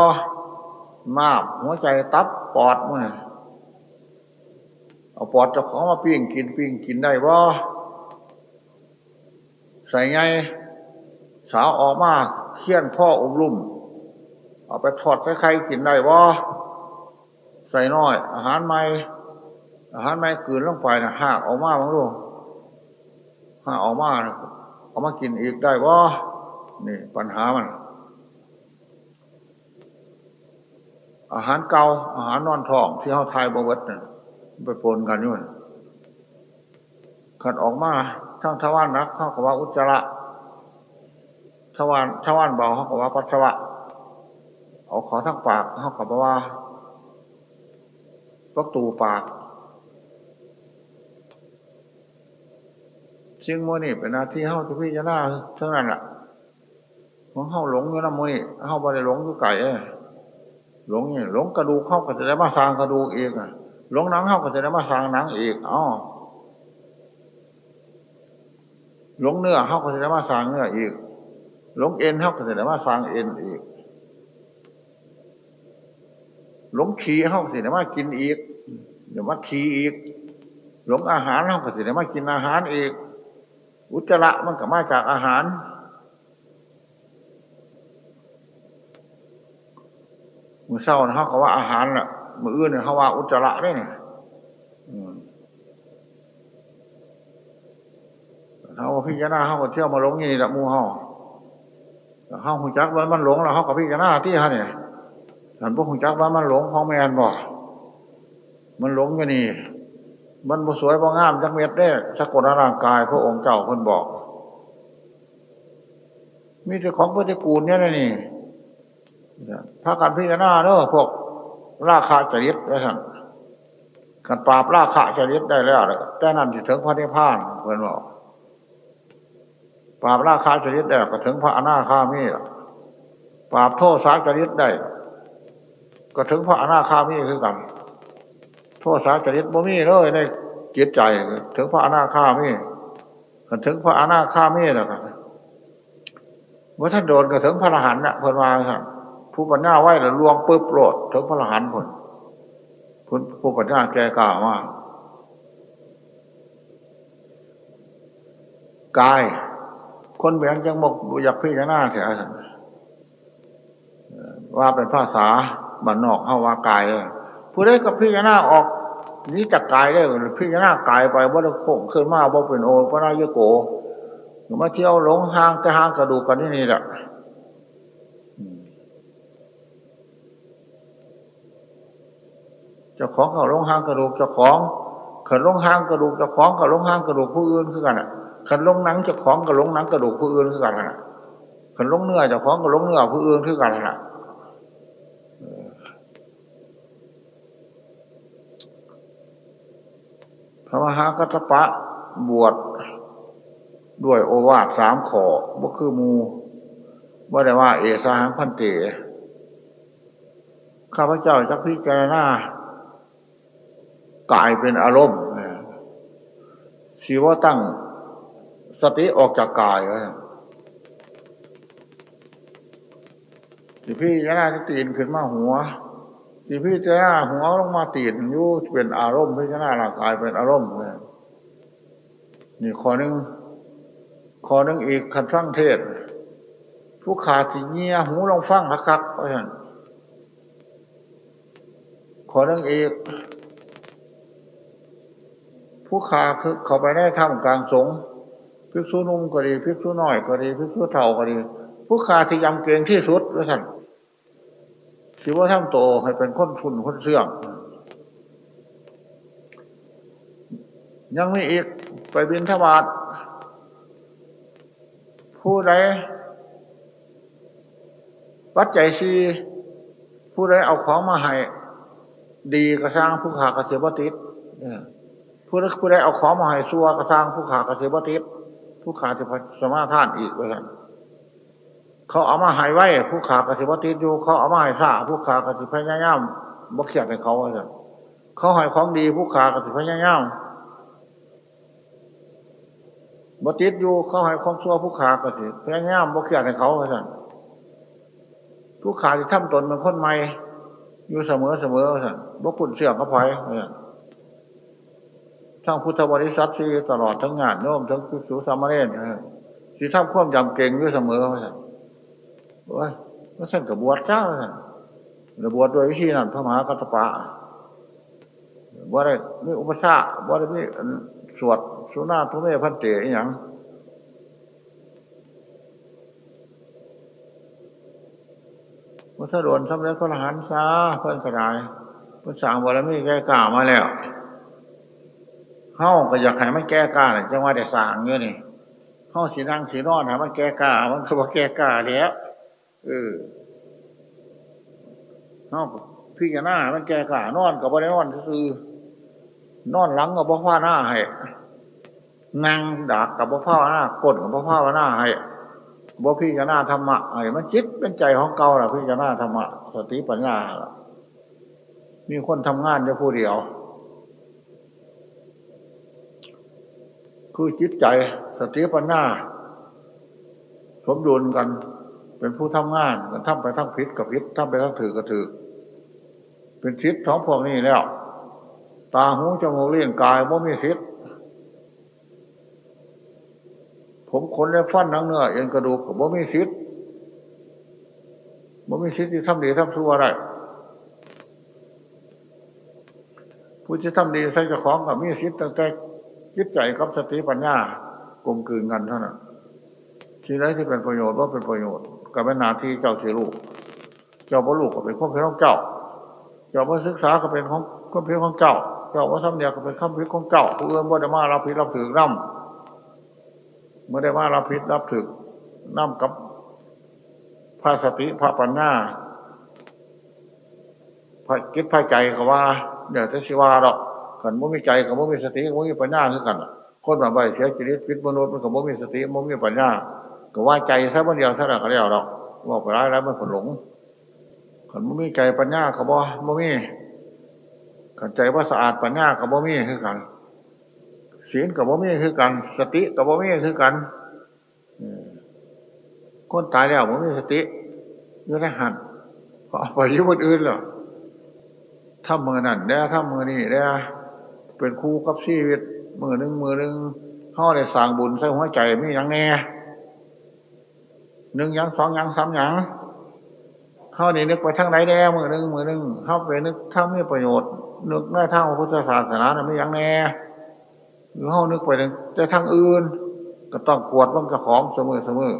มาบหัวใจตับปอดมุ้ยเอาปอดจ้าของมาปิ้งกินปิ้งกินได้วอ ใส่ไงสาวออกมาเคี่ยนพ่ออมลุ่ม เอาไปทอดใครกินได้วอใส่น้อย อาหารใหม่อาหารไม่กืนลงไปนะหักออกมาบ้างลูกหักออกมาเอามากินอีกได้บ่นี่ปัญหามัน อาหารเก่าอาหารนอนท้องที่เขาทายบวชเนี่ยไปปนกันอยู่ขัดออกมา ทั้งทวารนักเข้ากับว่าอุจจาระทวารทวารเบาเข้ากับว่าปัสสาวะ เอาขอทั้งปากเข้ากับว่าประตูปากซึ่งโมนี่เป็นหน้าที่เฮาจะพิจารณาเท่านั้นแหละของเฮาหลงอยู่น้ำโมนี่เฮาบ่ได้หลงอยู่ไก่เอ้หลงนี่หลงกระดูกเข้าก็จะได้มาสร้างกระดูกเองอะหลงหนังเข้าก็จะได้มาสร้างหนังเองอ๋อ หลงเนื้อเข้าก็จะได้มาสร้างเนื้ออีก หลงเอ็นเข้าก็จะได้มาสร้างเอ็นอีก หลงขี้เข้าก็จะได้มากินอีกเดี๋ยวมาขี้อีก หลงอาหารเข้าก็จะได้มากินอาหารอีก อุจจาระมันก็มาจากอาหารมือเศร้าเขาเขาว่าอาหารน่ะมืออื่นเขาว่าอุจจาระได้เนี่ย เขาพิจารณาเขาก็เที่ยวมาหลงยี่ละมูเขาเขาหุ่จักว่ามันหลงแล้วเขาก็พิจารณาที่ฮะเนี่ยฉันพวกหุ่จักว่ามันหลงของแมนบ่มันหลงอยู่นี่มันบ่สวยบ่งามจักเม็ดได้สะกดร่างกายพระองค์เจ้าคนบอก มีแต่ของปฏิกูลเนี่ยนี่พากันพิจารณาเนอะพวกราคาจริตไว้สั่งกันปราบราคาจริตได้แล้วแต่นั่นถึงพระนิพพานเพื่อนบอก ปราบราคาจริตได้ก็ถึงพระอนาคามีปราบโทษสาจริตได้ ก็ถึงพระอนาคามีคือกัน โทษสาจริตบ่มีเลยในจิตใจ ถึงพระอนาคามีถึงพระอนาคามีแล้วกันเมื่อท่านโดนก็ถึงพระอรหันต์น่ะเพิ่นว่าครับผู้ปัญญาไหวแล้วลวงปื๊บโปรดถึงพระอรหันต์ผลผู้ผู้ปัญญาแก่กล่าวว่ากาย คนแบงจังมกอยากพิจารณาเถอะว่าเป็นภาษาบันนอกเข้าว่ากายผู้ใดกับพิจารณาออกนี้จากกายได้พิจารณากายไปว่าโค้งขึ้นมาว่าเป็นโอพระนายโกมาเที่ยวหลงห้างแต่ห้างกระดูกกันนี่นี่แหละเจ้าของเขาลงห้างกระดูกเจ้าของเขันลงห้างกระดูกเจ้าของกับลงห้างกระดูกผู้อื่นคือกันอะ ขันลงหนังเจ้าของกับลงหนังกระดูกผู้อื่นคือกันอะขันลงเนื้อเจ้าของกับลงเนื้อผู้อื่นคือกันอะพระมหากัตปะบวชด้วยโอวาทสามขอบ่คือมูว่าได้ว่า เอสาหังพันเตข้าพเจ้าจักพิจารณากายเป็นอารมณ์ชีวตั้ง สติออกจากกายไว้สิพี่จะน่าจะตีนขึ้นมาหัวสิพี่จะน่าหัวลงมาตีนยู่เป็นอารมณ์พี่จะน่าร่างกายเป็นอารมณ์เลยนี่ข้อนึงข้อนึงอีกขันฟังเทศ ผู้ขาดสีเงียหูลองฟังหักคักเพราะฉะนั้นข้อนึงอีก ผู้ขาคือเขาไปได้ทำกลางสง พิกษุนุ่มก็ดีพิกษุน้อยก็ดีพิกษุเท่าก็ดี ผู้ขาที่ยำเกรงที่สุดแล้วท่านคิดว่าทำโตให้เป็นคนทุนคนเสื่อง ยังมีอีกไปบินทบาทผู้ใดวัดใจซีผู้ใดเอาของมาให้ดีกระสร้างผู้ขากระเสียบติดผู้ใดผู้ใดเอาของมาให้ซัวกระสร้างผู้ขากระเสียบติด ผู้ขาจะสมาทานอีกไว้กันเขาเอามาหายไว้ผู้ขากระสิบติดอยู่เขาเอามาให้ซาผู้ขากระสิพยายามบ่เขียดให้เขาไว้กันเขาหายของดีผู้ขากระสิพยายามบ่ติดอยู่เขาหายของชั่วผู้ขากระสิพยายามบ่เขียดให้เขาไว้กันผู้ขาที่ทำตนเป็นคนใหม่อยู่เสมอเสมอสั่นบ่คุณเสื่อมก็พอย ทั้งพุทธบริษัทที่ตลอดทั้งงานโน้มทั้งสุสามเณรสิทำความจำเก่งอยู่เสมอสั่นว่าก็สั่นกับบวชเจ้าสั่นบวชโดยวิธีนั้นพระมหากัตปะว่าได้มีอุปสรรคว่าได้มีสวดสุนาทุเมพันเตอย่างวัฏโดนสำเร็จพระอรหันต์ซาเพื่อนกระไดเพื่อนสั่งบารมีแก้กล้าวมาแล้ว เฮ้าก็อยากให้มันแก้กล้าเลยจังว่าได้สั่งเงี้ยนี่เฮ้าสีนั่งสีนอนให้มันแก้กล้า มันก็บอกแก้กล้าแล้วเออเฮ้าพี่จะหน้ามันแก้กล้านอนกับบ่ได้นอนคือนอนหลังกับบ่ผ้าหน้าให้นั่งดักกับบ่ผ้าหน้ากดกับบ่ผ้าหน้าให้บ่พี่จะหน้าธรรมะไอ้มันจิตเป็นใจของเก่าล่ะพี่จะหน้าธรรมะสติปัญญาล่ะมีคนทำงานเดียวผู้เดียว คือจิตใจสติปัญญาสมดุลกัน เป็นผู้ทำงานกันทำไปทั้งพิษกับพิษทำไปทั้งถือกับถือ เป็นทิศท้องพวกนี้แล้ว ตาหูจมูกเลี้ยงกายว่ามีทิศผมขนและฟันนังเนื้อเอ็นกระดูกกับว่ามีทิศว่ามีทิศที่ทำดีทำชั่วอะไรผู้ที่ทำดีใส่เจ้าของกับมีทิศตั้งแต่ จิตใจกับสติปัญญากลมกลืนกันเท่านั้นที่ไรที่เป็นประโยชน์ว่าเป็นประโยชน์กับเป็นนาที่เจ้าสีลูก เจ้าบรรลุก็เป็นข้อเพียงของเจ้า เจ้าว่าศึกษาก็เป็นของข้อเพียงของเจ้า เจ้าว่าทำเนียก็เป็นข้อเพียงของเจ้าผู้อื่นว่าได้มารับผิดรับถือร่ำเมื่อได้มารับผิดรับถือน้ำกับพระสติพระปัญญาพระคิดพระใจก็ว่าเดี๋ยวจะสิว่าหรอก ขันบ่มีใจกับบ่มีสติกับบ่มีปัญญาคือกันคนแบบใบเสียชีวิตพิษมนุษย์มันกับบ่มีสติบ่มีปัญญาก็ว่าใจแค่วันเดียวเท่านั้นก็แล้วหรอกว่าไปร้ายแล้วมันผลหลงขันบ่มีใจปัญญากับบ่บ่มีขันใจว่าสะอาดปัญญากับบ่มีคือกันศีลกับบ่มีคือกัน สติกับบ่มีคือกันคนตายแล้วบ่มีสติยังได้หันพอไปยุ่งอื่นหรอถ้ามือนั่นได้ถ้ามือนี่ได้ เป็นคู่กับชีวิตมือหนึ่งมือหนึ่งเขาได้สร้างบุญใส่หัวใจไม่ยังแน่หนึ่งยังสองยังสามยังเขานี่นึกไปทั้งไหนแน่มือหนึ่งมือหนึ่งเขาไปนึกถ้าไม่ประโยชน์นึกแม่ทางพุทธศาสนาไม่ยังแน่หรือเขานึกไปแต่ทางอื่น ก็ต้องกวดบ้างกระของเสมอเสมอ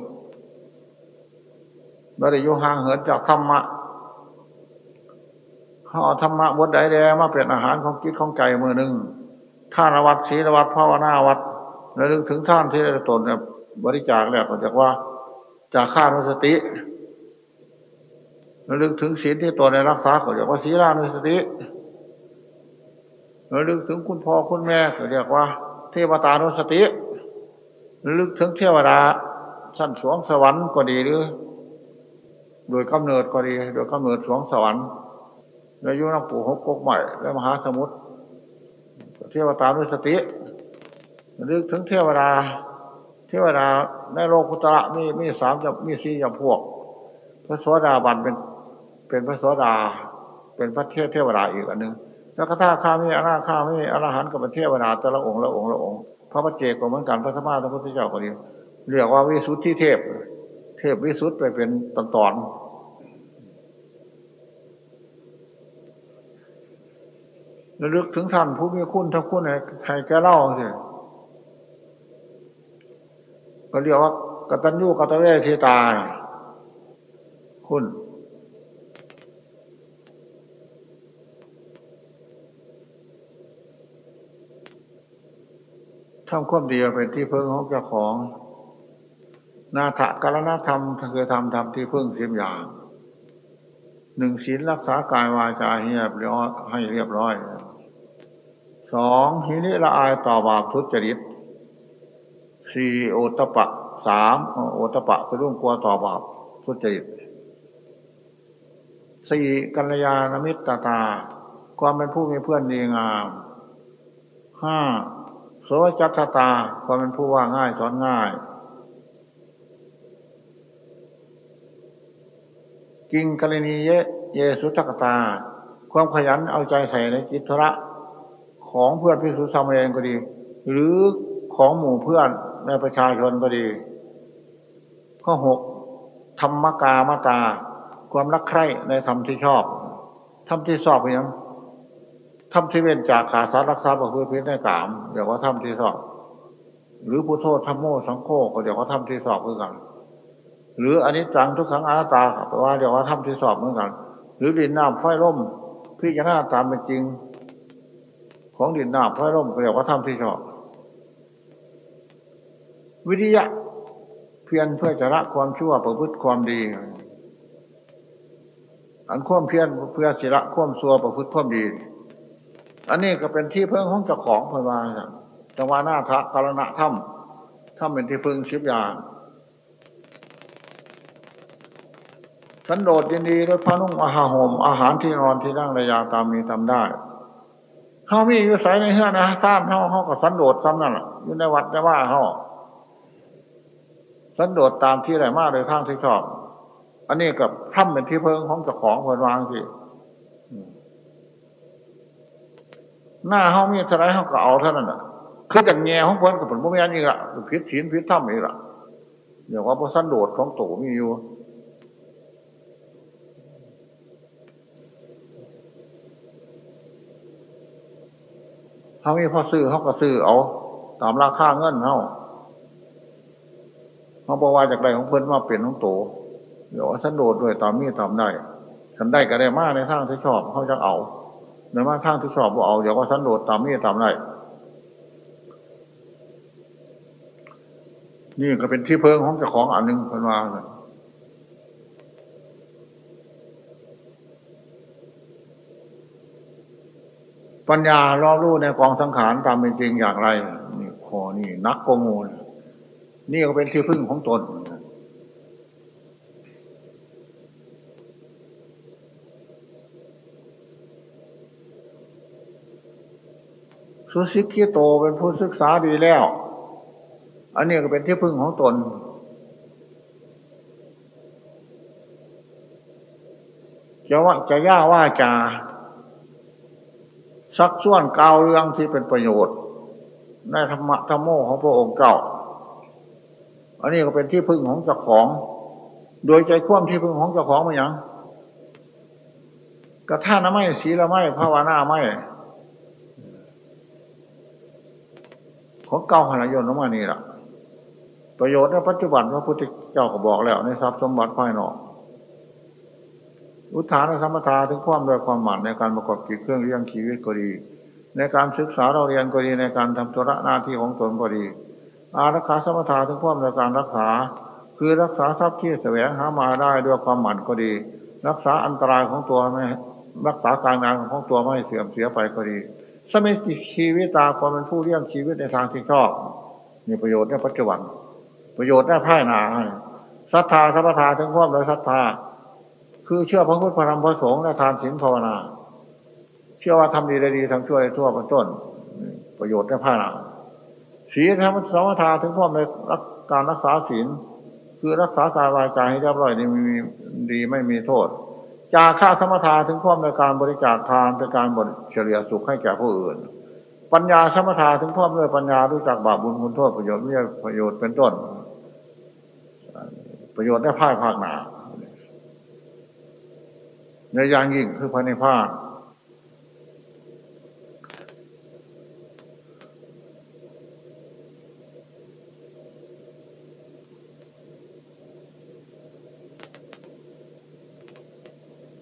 ไม่ได้อยู่ห่างเหินจากธรรมะ เขาเอาธรรมะบทใดแดมาเป็นอาหารของจิตของใจมือหนึ่งท่านวัดศีลวัดภาวนาวัดแล้วนึกถึงท่านที่ได้ตนเนี่ยบริจาคแล้วก็จากว่าจากข้านุสติแล้วลึกถึงศีลที่ตนในรักษาก็เรียกว่าศีลานุสติแล้วลึกถึงคุณพ่อคุณแม่ก็เรียกว่า เทวตานุสติแล้วลึกถึงเทวดาสั้นสวงสวรรค์ก็ดีหรือ โดยกำเนิดก็ดี โดยกำเนิดสวงสวรรค์ แล้วยุนักปู่หกกกใหม่และมหาสมุทรเทวตานุสติลึกถึงเทวดา เทวดาในโลกุตระมีมีสามจะมีสี่อย่างพวก พระสวสดาบันเป็น เป็นพระสวสดา เป็นพระเทพเทวดาอีกอันหนึ่งแล้วก็ถ้าข้ามีอนาข้ามีอรหันต์กับเป็นเทวดาแต่ละองค์ละองค์ละองค์พระพัจเจกก็เหมือนกันพระธรรมะพระพุทธเจ้าก็ดีเรียกว่าวิสุทธิเทพ เทพวิสุทธิไปเป็นตอนตอน ระลึกถึงท่านผู้มีคุณทั้งคุณให้แกเล่าสิก็เรียกว่ากตัญญูกตเวทีตาย คุณ ทำความดีเป็นที่พึ่งของเจ้าของ นาถกรณธรรมคือทำทำที่พึ่งสิบอย่างหนึ่งศีลรักษากายวาจาให้เรียบร้อยให้เรียบร้อย สองหินิละอายต่อบาปทุจริตสี่โอตปะสามโอตปะคือร่วมกลัวต่อบาปทุจริตสี่กัลยาณมิตรตา ความเป็นผู้มีเพื่อนดีงามห้าโสจัตตา ความเป็นผู้ว่าง่ายสอนง่ายกิงกรณีเยเยสุตกตา ความขยันเอาใจใส่ในจิตธุระ ของเพื่อนพิสุสามเองก็ดี หรือของหมู่เพื่อนในประชาชนก็ดี ข้อหกธรรมกามาตา ความรักใคร่ในธรรมที่ชอบธรรมที่ชอบเพียงทำที่เว้นจากขาสารักษาประพฤติพิษในกามเดี๋ยวว่าทำที่สอบหรือผู้โทษทำโมสังโฆเดี๋ยวว่าทำที่สอบเหมือนกัน หรืออันนี้จังทุกครั้งอาตาแปลว่าเดี๋ยวว่าทำที่สอบเหมือนกัน หรือดินน้ำไฟร่มพิจารณาตามเป็นจริง ของดินน้ำไฟร่มก็เดี๋ยวว่าทำที่สอบ วิทยะเพียรเพื่อจะละความชั่วประพฤติความดี อันควมเพียรเพื่อสิละความซัวประพฤติความดี อันนี้ก็เป็นที่พึ่งของเจ้าของพวาจังหวะหน้าทะกรณะถ้ำถ้ำเป็นที่พึ่งชิบยางสันโดษยินดีด้วยพระนุ่งอาหารห่มอาหารที่นอนที่นั่งระยาตามมีทำได้ เขามีอยู่ใส่ในเฮือนนะท่านเขาเขากับสันโดษซ้ำนั่นแหละอยู่ในวัดในว่าเขาสันโดษตามที่ไหนมากโดยทางที่ชอบ อันนี้กับถ้ำเป็นที่เพึ่งของเจ้าของพวางสิหน้าเขามีเท่าไรเขาก็เอาเท่านั้นแหะคือจากแง่ของคนกับผลบุญญานี่ละพิษศีลพิษถ้ำนี่ละเดี๋ยวว่าพระสันโดษของโตมีอยู่ เขามีพอซื้อเขาก็ซื้อเอา ตามราคาเงินเขาเขาบอกว่าจากใดของเพิ่นมาเปลี่ยนของโตเดี๋ยวว่าสันโดษด้วยตามมีตามได้ฉันได้ก็ได้มากในทางที่ชอบเขาจะเอาในมาทางที่ชอบว่เอาอย่าว่าสันโดษตามนี่ตามไรนี่ก็เป็นที่เพิงของเจ้าของอันหนึ่งเป็นว่า ปัญญารอบรู้ในกองสังขารตามเป็นจริงอย่างไรนี่คอนี่นักโกงูนี่ก็เป็นที่พึ่งของตนสุสิกิโตเป็นผู้ศึกษาดีแล้ว อันนี้ก็เป็นที่พึ่งของตน จะว่าจะย่าว่าจา ซักส่วนกาวเรื่องที่เป็นประโยชน์ ในธรรมะธรรมโมของพระองค์เก่า อันนี้ก็เป็นที่พึ่งของเจ้าของ โดยใจคว่ำที่พึ่งของเจ้าของมาอย่างกระท่าน้ำไม่สีละไม่ภาวนาไม่ของเก่าหายนออกมานี่แหละประโยชน์ในปัจจุบันพระพุทธเจ้าก็บอกแล้ว ในทรัพย์สมบัติภายนอก อุทานสมถะถึงความด้วยความหมั่นในการประกอบกิจเครื่องเลี้ยงชีวิตก็ดี ในการศึกษาเราเรียนก็ดีในการทำธุระหน้าที่ของตนก็ดี อารักขาสมถะถึงความในการรักษา คือรักษาทรัพย์ที่แสวงหามาได้ด้วยความหมั่นก็ดี รักษาอันตรายของตัวไม่รักษาการงานของตัวไม่เสื่อมเสียไปก็ดีสมิติชีวิตตาความเป็นผู้เลี้ยงชีวิตในทางที่ชอบ มีประโยชน์ในปัจจุบัน ประโยชน์ในภายหนาศรัทธาสัพพาถึงความโดยศรัทธา คือเชื่อพระพุทธพระธรรมพระสงฆ์และทานศีลภาวนา เชื่อว่าทำดีได้ดีทำชั่วได้ชั่วเป็นต้น ประโยชน์ในภายหนาศีลธรรมสมถาถึงความในการรักษาศีลคือรักษากายวายใจให้เรียบร้อยดีมีดีไม่มีโทษ จาค่าสมถาถึงความในการบริจาคทานเป็นการบริเฉลี่ยสุขให้แก่ผู้อื่น ปัญญาสมถาถึงความด้วยปัญญารู้จักบาปบุญคุณโทษประโยชน์ไม่ประโยชน์เป็นต้น ประโยชน์ได้ภาคภาคหนา ในอย่างยิ่งคือภายในภาค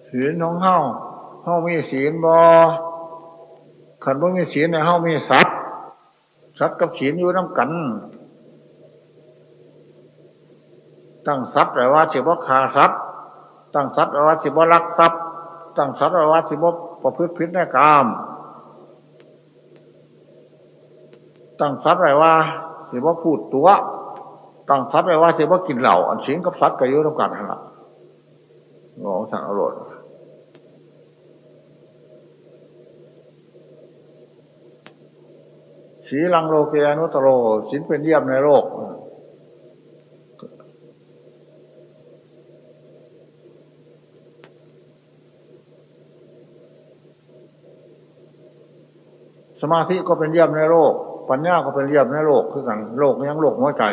ศีลของเฮาเฮามีศีลบอขันบ่มีศีลในเฮามีสัตว์สัตว์กับศีลอยู่น้ำกัน ตั้งสัตว์ไว้ว่าสิบขาสัตว์ ตั้งสัตว์ไว้ว่าสิบลักทรัพย์ตั้งสัตว์ไว้ว่าสิบประพฤติผิดในกามตั้งสัตว์ไว้ว่าสิบพูดตัวตั้งสัตว์ไว้ว่าสิบกินเหล่า อันศีลกับสัตว์ก็อยู่น้ำกันนั่นแหละของสังอรรถสีลังโลเกอนุตโรสินเป็นเยี่ยมในโลก มาธิก็เป็นเยี่ยมในโลก ปัญญาก็เป็นเยี่ยมในโลกคือกันโลกยังโลกหัวใจ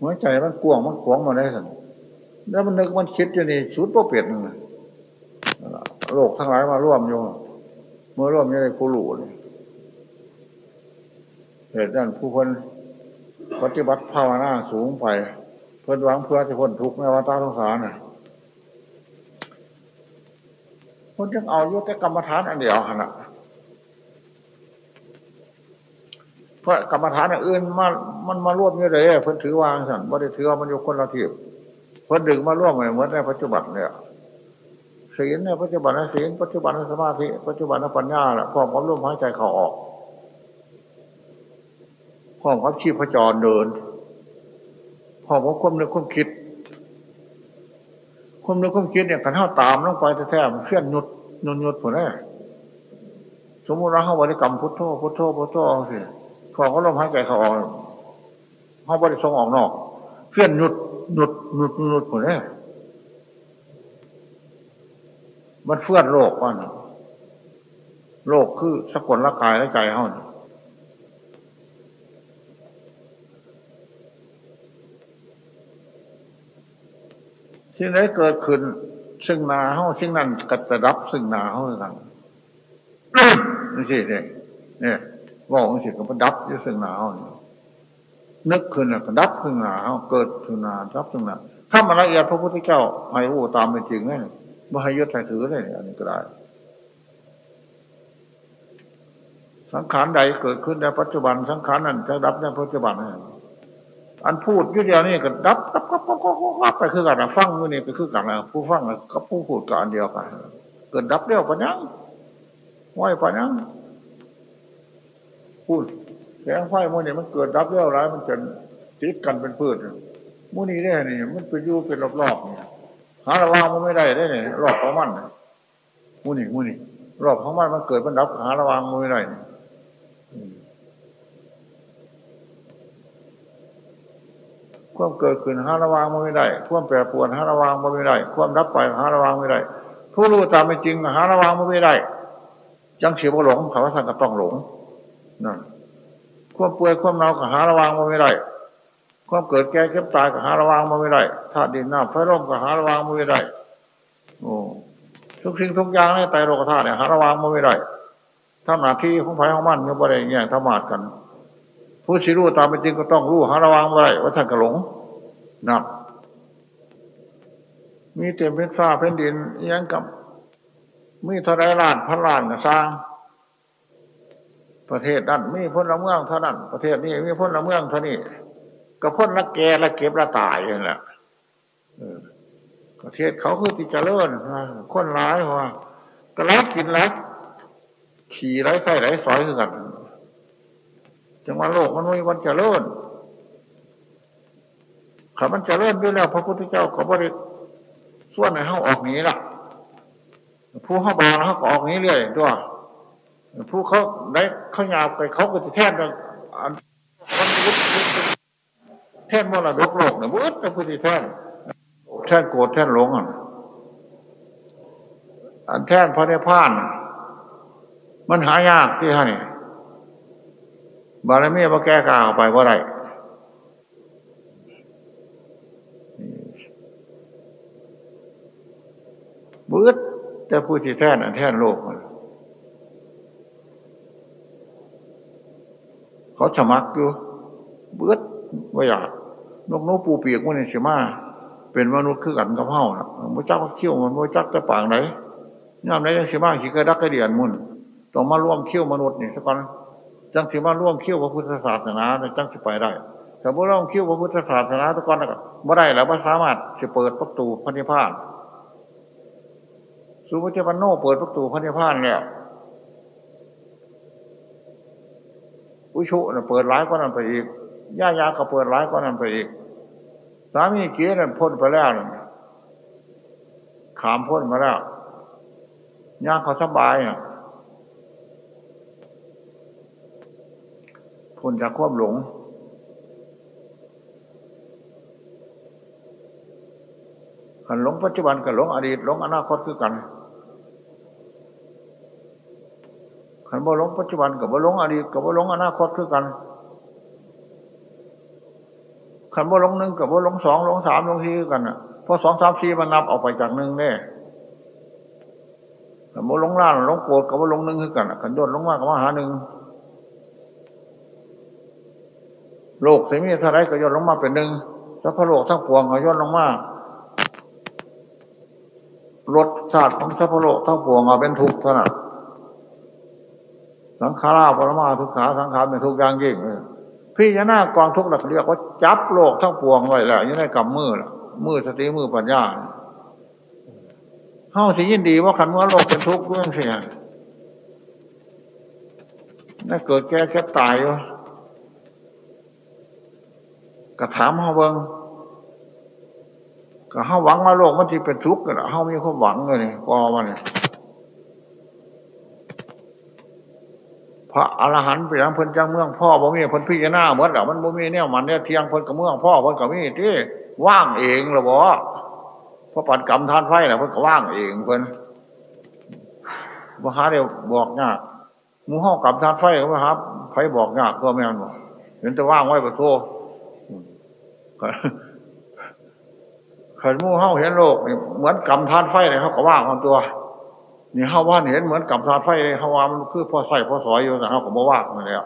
หัวใจมันกวงมันขวงมาได้สันแล้วมันนึกมันคิดอยู่นี่สุดโปเปลี่ยนโลกทั้งหลายมาร่วมอยู่เมื่อร่วมอยู่ในกุลูนี่เหตุนั้นผู้คนปฏิบัติภาวนาสูงไป เพื่อหวังเพื่อจะพ้นทุกข์ในวัฏสงสารน่ะ คนยังเอายุติกรรมฐานอันเดียวขนาดเพราะกรรมฐานอื่นมามันมาร่วมอยู่เลยเพิ่นถือวางสันบ่ได้ถือว่ามันอยู่คนละทีเพิ่นดึงมาร่วมเหมือนในปัจจุบันเนี่ยศีลในปัจจุบันนศีลปัจจุบันนสมาธิปัจจุบันนปัญญาแหละพร้อมกับลมหายใจเข้าออกพร้อมกับชีพจรเดินพร้อมกับความนึกความคิด ความนึกความคิดเนี่ยกันเท่าตามลงไปแท้ๆมันเคลื่อนยุดยุดยุดผลแน่สมมติเราเข้าบริกรรมพุทโธพุทโธพุทโธสิพอเขาลมหายใจเข้าออกเขาบริทรงออกนอกเคลื่อนยุดหนุดหนุดหนุดหมดเลยมันเฟื่อนโลกว่านะโลกคือสกุลละกายและใจเขาเนี่ย สิ่งใดเกิดขึ้น ซึ่งนาเฮาซึ่งนั้นกัจะรับซึ่งนาเฮาสั่งนี่สิเนี่ยเนี่ยบอกนี่สิก็ดับอยู่ซึ่งนาเฮานี่นึกขึ้นก็ดับขึ้นหนาเกิดขึ้นหนาดับขึ้นหนาถ้ามันละเอียดพระพุทธเจ้าให้รู้ตามเป็นจริงไงไม่ให้ยึดใส่ถือเลยอันนี้ก็ได้ สังขารใดเกิดขึ้นในปัจจุบัน สังขารนั้นจะดับในปัจจุบัน อันพูดยุ่เดียวนี่ก็ดับดับก็ก็ก็ก็ไปคือกันฟังอยู่นี่ไปคือกันนะผู้ฟังกับผู้พูดกันอันเดียวกัน เกิดดับเดียวปัญญังไหวปัญญังพูดแสงไฟมันเนี่ยมันเกิดดับเรื่องร้ายมันจะติดกันเป็นพืชมูนี่ได้นี่มันไปอยู่เป็นรอบๆเนี่ยหาระวางมันไม่ได้ได้เนี่ยรอบของมันมูนี่มูนี่รอบของมันมันเกิดมันดับหาระวางมันไม่ได้ ความเกิดขึ้นหาระวางมันไม่ได้ ความแปรปรวนหาระวางมันไม่ได้ ความดับไปหาระวางไม่ได้ ผู้รู้ตามเป็นจริงหาระวางมันไม่ได้ จังเสียบหลงเขาว่าท่านก็ต้องหลงนั่นความป่วยความเน่าก็หาระวังมาไม่ได้ ความเกิดแก่เก็บตายก็หาระวังมาไม่ได้ธาตุดินน้ำไฟลมก็หาระวังมาไม่ได้โอ้ทุกสิ่งทุกอย่างในไตโลกธาตุเนี่ยหาระวังมาไม่ได้ทำหน้าที่ของไฟของมันเมื่อบ่ได้เนี่ยธรรมาดกัน ผู้สิรู้ตามเป็นจริงก็ต้องรู้หาระวังไว้ว่าท่านกระหลงนับมีเต็มเป็นฟ้าเป็นดินยังกับมีเท่าไรล้านพันล้านก็สร้าง ประเทศนั้นมีพ้นละเมืองเท่านั้น ประเทศนี้มีพ้นละเมืองเท่านี้ก็พ้นละแกละเก็บละตายอย่างละประเทศเขาคือติจเจริญคนร้ายว่าก็รักกินรักขี่ไร้ไส้ไร้สอยกัน จังหวะโลกมันม่วันเจริญขามันเจริญด้วยแล้วพระพุทธเจ้าก็บริส่วนในห้องออกนี้ล่ะ ผู้ห้องบางเขาก็ออกนี้เรื่อยด้วยผู้เขาได้เขาหยาบไปเขาก็จะแทนกันคนวุฒิแทนมรดกโลกเนี่ยวุฒิเป็นผู้ที่แทนแทนโกรธแทนหลงอะอันแทนพระเนพาน มันหายากที่ฮะนี่ บารมีมาแก้กาวไปว่าไรบุตรแต่ผู้ที่แท่นอันแท่นโลกมันเขาฉมักอยู่เบื้อว่าอยากนกนกปูเปียกมันนี่สิมาเป็นมนุษย์คือกันกับเฮาน่ะบ่จักเขี้ยวมันบ่จักจะปางไหนยามไหนจังสิมาขี้กระดักกระเดียนมุ่นต้องมาร่วมเขี้ยวมนุษย์นี่ซะก่อน จังสิมาร่วมเขี้ยวพระพุทธศาสนาจังสิไปได้แต่บ่ร่วมเขี้ยวพระพุทธศาสนาซะกอนก็บ่ได้แล้วบ่สามารถสิเปิดประตูพระนิพพานสุภเจ้าปนโนเปิดประตูพระนิพพานแล้วอุชุน่ะเปิดร้ายกว่านั้นไปอีกย่ายาก็เปิดร้ายกว่านั้นไปอีกสามีเกี้นั่นพ้นไปแล้วนั่นขามพ้นมาแล้วย่างเขาสบายอะ พ้นจากความหลง ขันหลงปัจจุบันกับหลงอดีตหลงอนาคตคือกัน ขันบ่หลงปัจจุบันกับบ่หลงอดีตกับบ่หลงอนาคตคือกัน ขันบ่หลงหนึ่งกับบ่หลงสองหลงสามหลงสี่คือกันอะเพราะสองสามสี่มันนับออกไปจากหนึ่งเนี่ยขันบ่หลงล่าหลงโกรธกับบ่หลงหนึ่งคือกันอะขันโดดหลงมากกับมาหาหนึ่ง โลกเสียมีเท่าไรก็ย่นลงมาเป็นหนึ่งแล้วพระโลกทั้งปวงก็ย่นลงมารสชาติของสัพพโลกทั้งปวงเอาเป็นทุกข์เท่านั้นสังขาราปรมาทุกขาสังขารเป็นทุกอย่างยิ่งพี่ยานากองทุกข์หลักเรียกว่าจับโลกทั้งปวงไว้แล้วยังได้กำมือละมือสติมือปัญญาเฮาสิยินดีว่าขันว่าโลกเป็นทุกข์เรื่องเสียน่าเกิดแก่แค่ตายวะ กระถามเฮาเบิงก็เฮาหวังว่าโลกมันที่เป็นทุกข์กันเฮามีความหวังเลยนี่พอมันเนี่ยพระอรหันต์ไปยังเพิ่นจังเมืองพ่อบ่มีเพิ่นพี่หน้าเหมือนกับมันบ่มีเนี่ยมันเนี่ยเทียงเพิ่นกับเมืองพ่อเพิ่นกับมีที่ว่างเองหรอบ่พระปัดกรรมทานไฟน่ะเพิ่นก็ว่างเองเพิ่นบ่หาเดียวบอกยากหมู่เฮากรรมทานไฟก็บ่หาไฟบอกยากตัวแม่นบ่เห็นแต่ว่างไว้บ่โท ขันมู่เฮาเห็นโลกนี่เหมือนกำทานไฟเลยเขาก็ว่างคนตัวนี่เฮาว่าเห็นเหมือนกำทานไฟเลยเฮาว่ามันคือพอใส่พอสอยอยู่แต่เฮาก็บ่ว่างมาแล้ว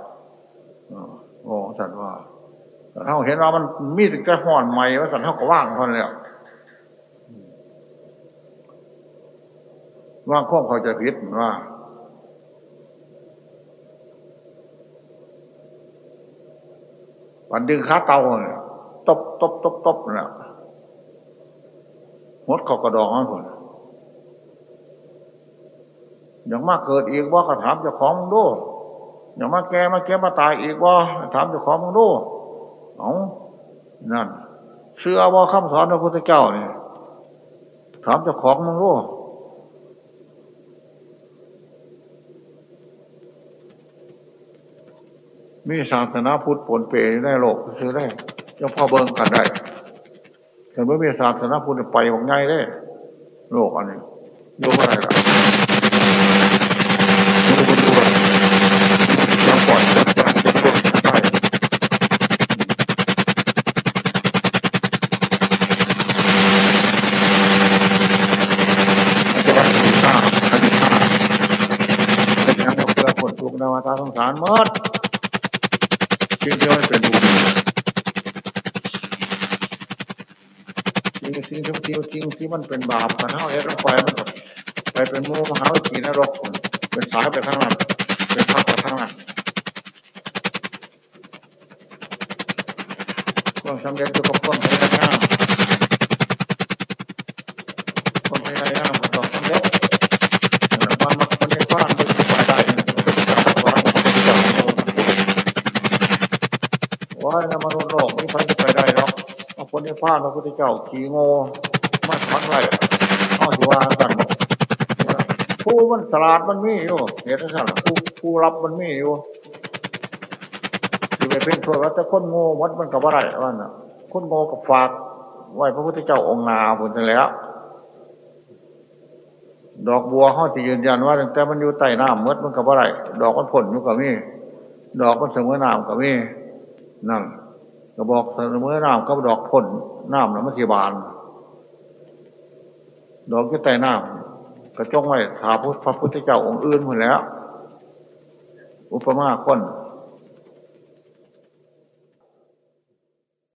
โอ้สันว่าแต่เฮาเห็นว่ามันมีแต่แค่ห่อนใหม่ว่าสันเฮาก็ว่างคนแล้วว่างข้อเขาจะผิดว่าวันดึงขาเตาเนี่ย ตบตบตบตบเนี่ยหดขากระดองมันผลอย่างมากเกิดอีกว่าก็ถามเจ้าของมึงดูอย่างมากแกมาแกมาตายอีกว่าถามเจ้าของมึงดูเอานั่นเชื่อว่าคำสอนพระพุทธเจ้านี่ถามเจ้าของมึงดูมีศาสนาพุทธผลเปรในโลกซื้อได้ ยังพอเบิ่งกันได้แต่เมื่อมีศาสนาพุทธไปของไงได้โลกอันนี้โยกอะไรล่ะยังปล่อยจัดจัดจัดได้จะได้ถึงข้าวอันนี้ข้าวเป็นยังเพื่อผลทุกข์นาวตาสงสารมด จริงจริงที่มันเป็นบาปกันเท่าเอ็ดลงไปมันไปเป็นมูมหาวิถีนรกเป็นสายไปข้างนั้นเป็นภาพไปข้างนั้นความสำเร็จอยู่กับความพยายามความพยายามมันต้องสำเร็จความมักคนในบ้านมันไปได้ว่าในมนุษย์โลกไม่ใครจะไปได้หรอกคนที่พลาดพระพุทธเจ้าขี่โง่ ไรเอาถือว่ากันผู้มันสลาดมันมีอยู่เหตุสั่นผู้ผู้รับมันมีอยู่ที่ไปเป็นโทษว่าจะคนโง่วัดมันกับอะไรว่าน่ะ คนโง่กับฝากไหวพระพุทธเจ้าองค์นาผลแล้ว ดอกบัวเขาที่ยืนยันว่าตั้งแต่มันอยู่ใต้น้ำมืดมันกับอะไรดอกมันผลอยู่กับมีดอกมันเสมอน้ำกับมีนั่นก็บอกเสมอน้ำก็ดอกพ่นน้ำแล้วมันสีบาน ดอกที่ใต้น้ำกระจ้องไว้ถาพุทธพระพุทธเจ้าองค์อื่นหมดแล้ว อุปมาคน